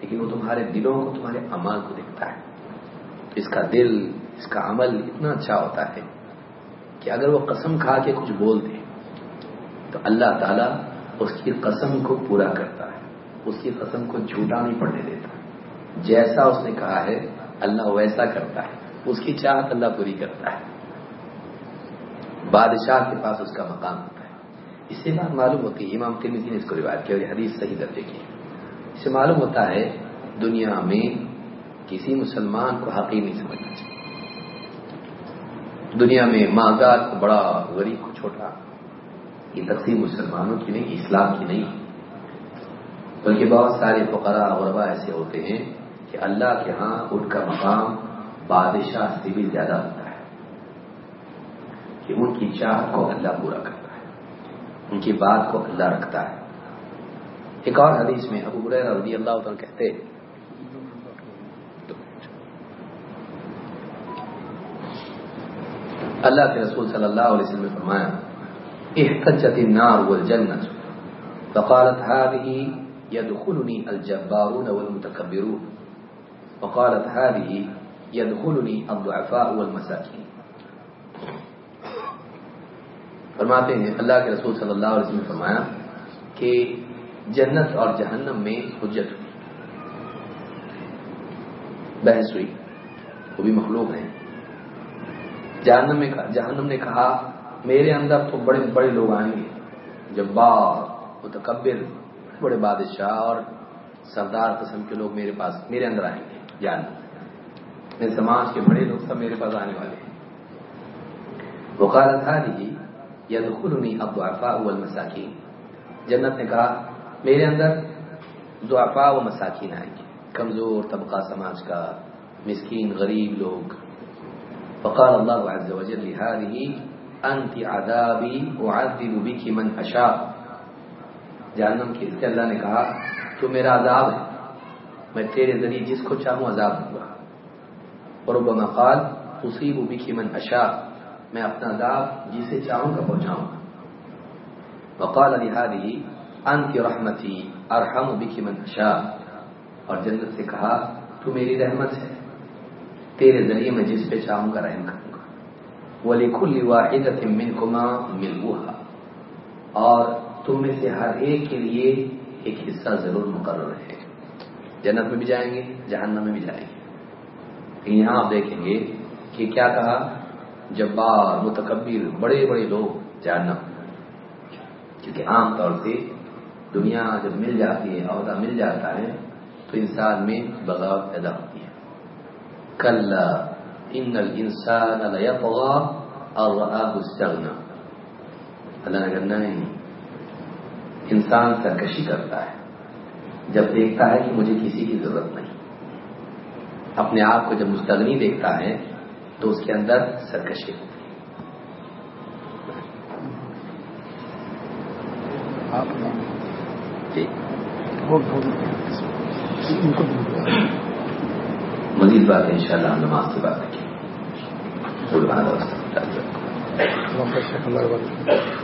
لیکن وہ تمہارے دلوں کو، تمہارے عمال کو دیکھتا ہے۔ اس کا دل اس کا عمل اتنا اچھا ہوتا ہے کہ اگر وہ قسم کھا کے کچھ بول دے، تو اللہ تعالیٰ اس کی قسم کو پورا کرتا ہے، اس کی قسم کو جھوٹا نہیں پڑنے دیتا جیسا اس نے کہا ہے، اللہ ویسا کرتا ہے۔ اس کی چاہت اللہ پوری کرتا ہے۔ بادشاہ کے پاس اس کا مقام ہوتا ہے۔ اس سے بات معلوم ہوتی ہے، امام ترمیزی نے اس کو روایت کیا اور حدیث صحیح درجے کی اس سے معلوم ہوتا ہے، دنیا میں کسی مسلمان کو حقیق نہیں سمجھنا چاہیے۔ دنیا میں مالدار کو بڑا غریب کو چھوٹا یہ تقسیم مسلمانوں کی نہیں، اسلام کی نہیں۔ بلکہ بہت سارے فقراء غربا ایسے ہوتے ہیں کہ اللہ کے ہاں ان کا مقام بادشاہ سے بھی زیادہ ہوتا ہے کہ ان کی چاہت کو اللہ پورا کرتا ہے، ان کی بات کو اللہ رکھتا ہے۔ ایک اور حدیث میں ابو رضی اللہ عنہ کہتے اللہ کے رسول صلی اللہ علیہ وسلم نے فرمایا، احتجت النار والجنة فقالت هذه يدخلني الجبارون والمتكبرون وقالت هذه يدخلني الضعفاء والمساكين. فرماتے ہیں، اللہ کے رسول صلی اللہ علیہ وسلم نے فرمایا کہ جنت اور جہنم میں حجت ہوئی، بحث ہوئی، وہ بھی مخلوق ہیں۔ جہنم میں جہنم نے کہا، میرے اندر تو بڑے بڑے لوگ آئیں گے۔ جب متکبر، بڑے بادشاہ اور سردار قسم کے لوگ میرے پاس میرے اندر آئیں گے۔ جہنم۔ میرے سماج کے بڑے لوگ سب میرے پاس آنے والے ہیں۔ وہ قالت تھا جی یا اب دعفا المساکین جنت نے کہا، میرے اندر دعفا و مساکین آئیں گے۔ کمزور طبقہ، سماج کا، مسکین، غریب لوگ۔ فقال اللہ عز وجل لهذه انت عذابی اعذب بك من اشاء جہنم کے اس اللہ نے کہا، تو میرا عذاب ہے، میں تیرے ذریعے جس کو چاہوں عذاب دوں گا. ربما قال اصیب بك من اشاء میں اپنا عذاب جسے چاہوں گا پہنچاؤں گا. وقال لهذه انت رحمتی ارحم بك من اشاء اور جنت سے کہا، تو میری رحمت ہے تیرے ذریعے میں جس پہ چاہوں گا رحم کروں گا۔ وَلِكُلِّ وَاحِدَةٍ مِّنْكُمَا مِلْوُهَا۔ اور تم میں سے ہر ایک کے لیے ایک حصہ ضرور مقرر ہے۔ جنت میں بھی جائیں گے، جہنم میں بھی جائیں گے۔ یہاں آپ دیکھیں گے کہ کیا کہا؟ جبار، متکبر بڑے بڑے لوگ جہنم کیونکہ عام طور سے دنیا جب مل جاتی ہے، عہدہ مل جاتا ہے، تو انسان میں بغاوت پیدا ہوتی ہے۔ کل ان الانسان لیطغى اور استغنى. اللہ نے کہنا نہیں انسان سرکشی کرتا ہے جب دیکھتا ہے کہ مجھے کسی کی ضرورت نہیں۔ اپنے آپ کو جب مستغنی دیکھتا ہے تو اس کے اندر سرکشی ہوتی ہے۔ مزید بات ہے انشاءاللہ ہم نماز کے بعد رکھیں اللہ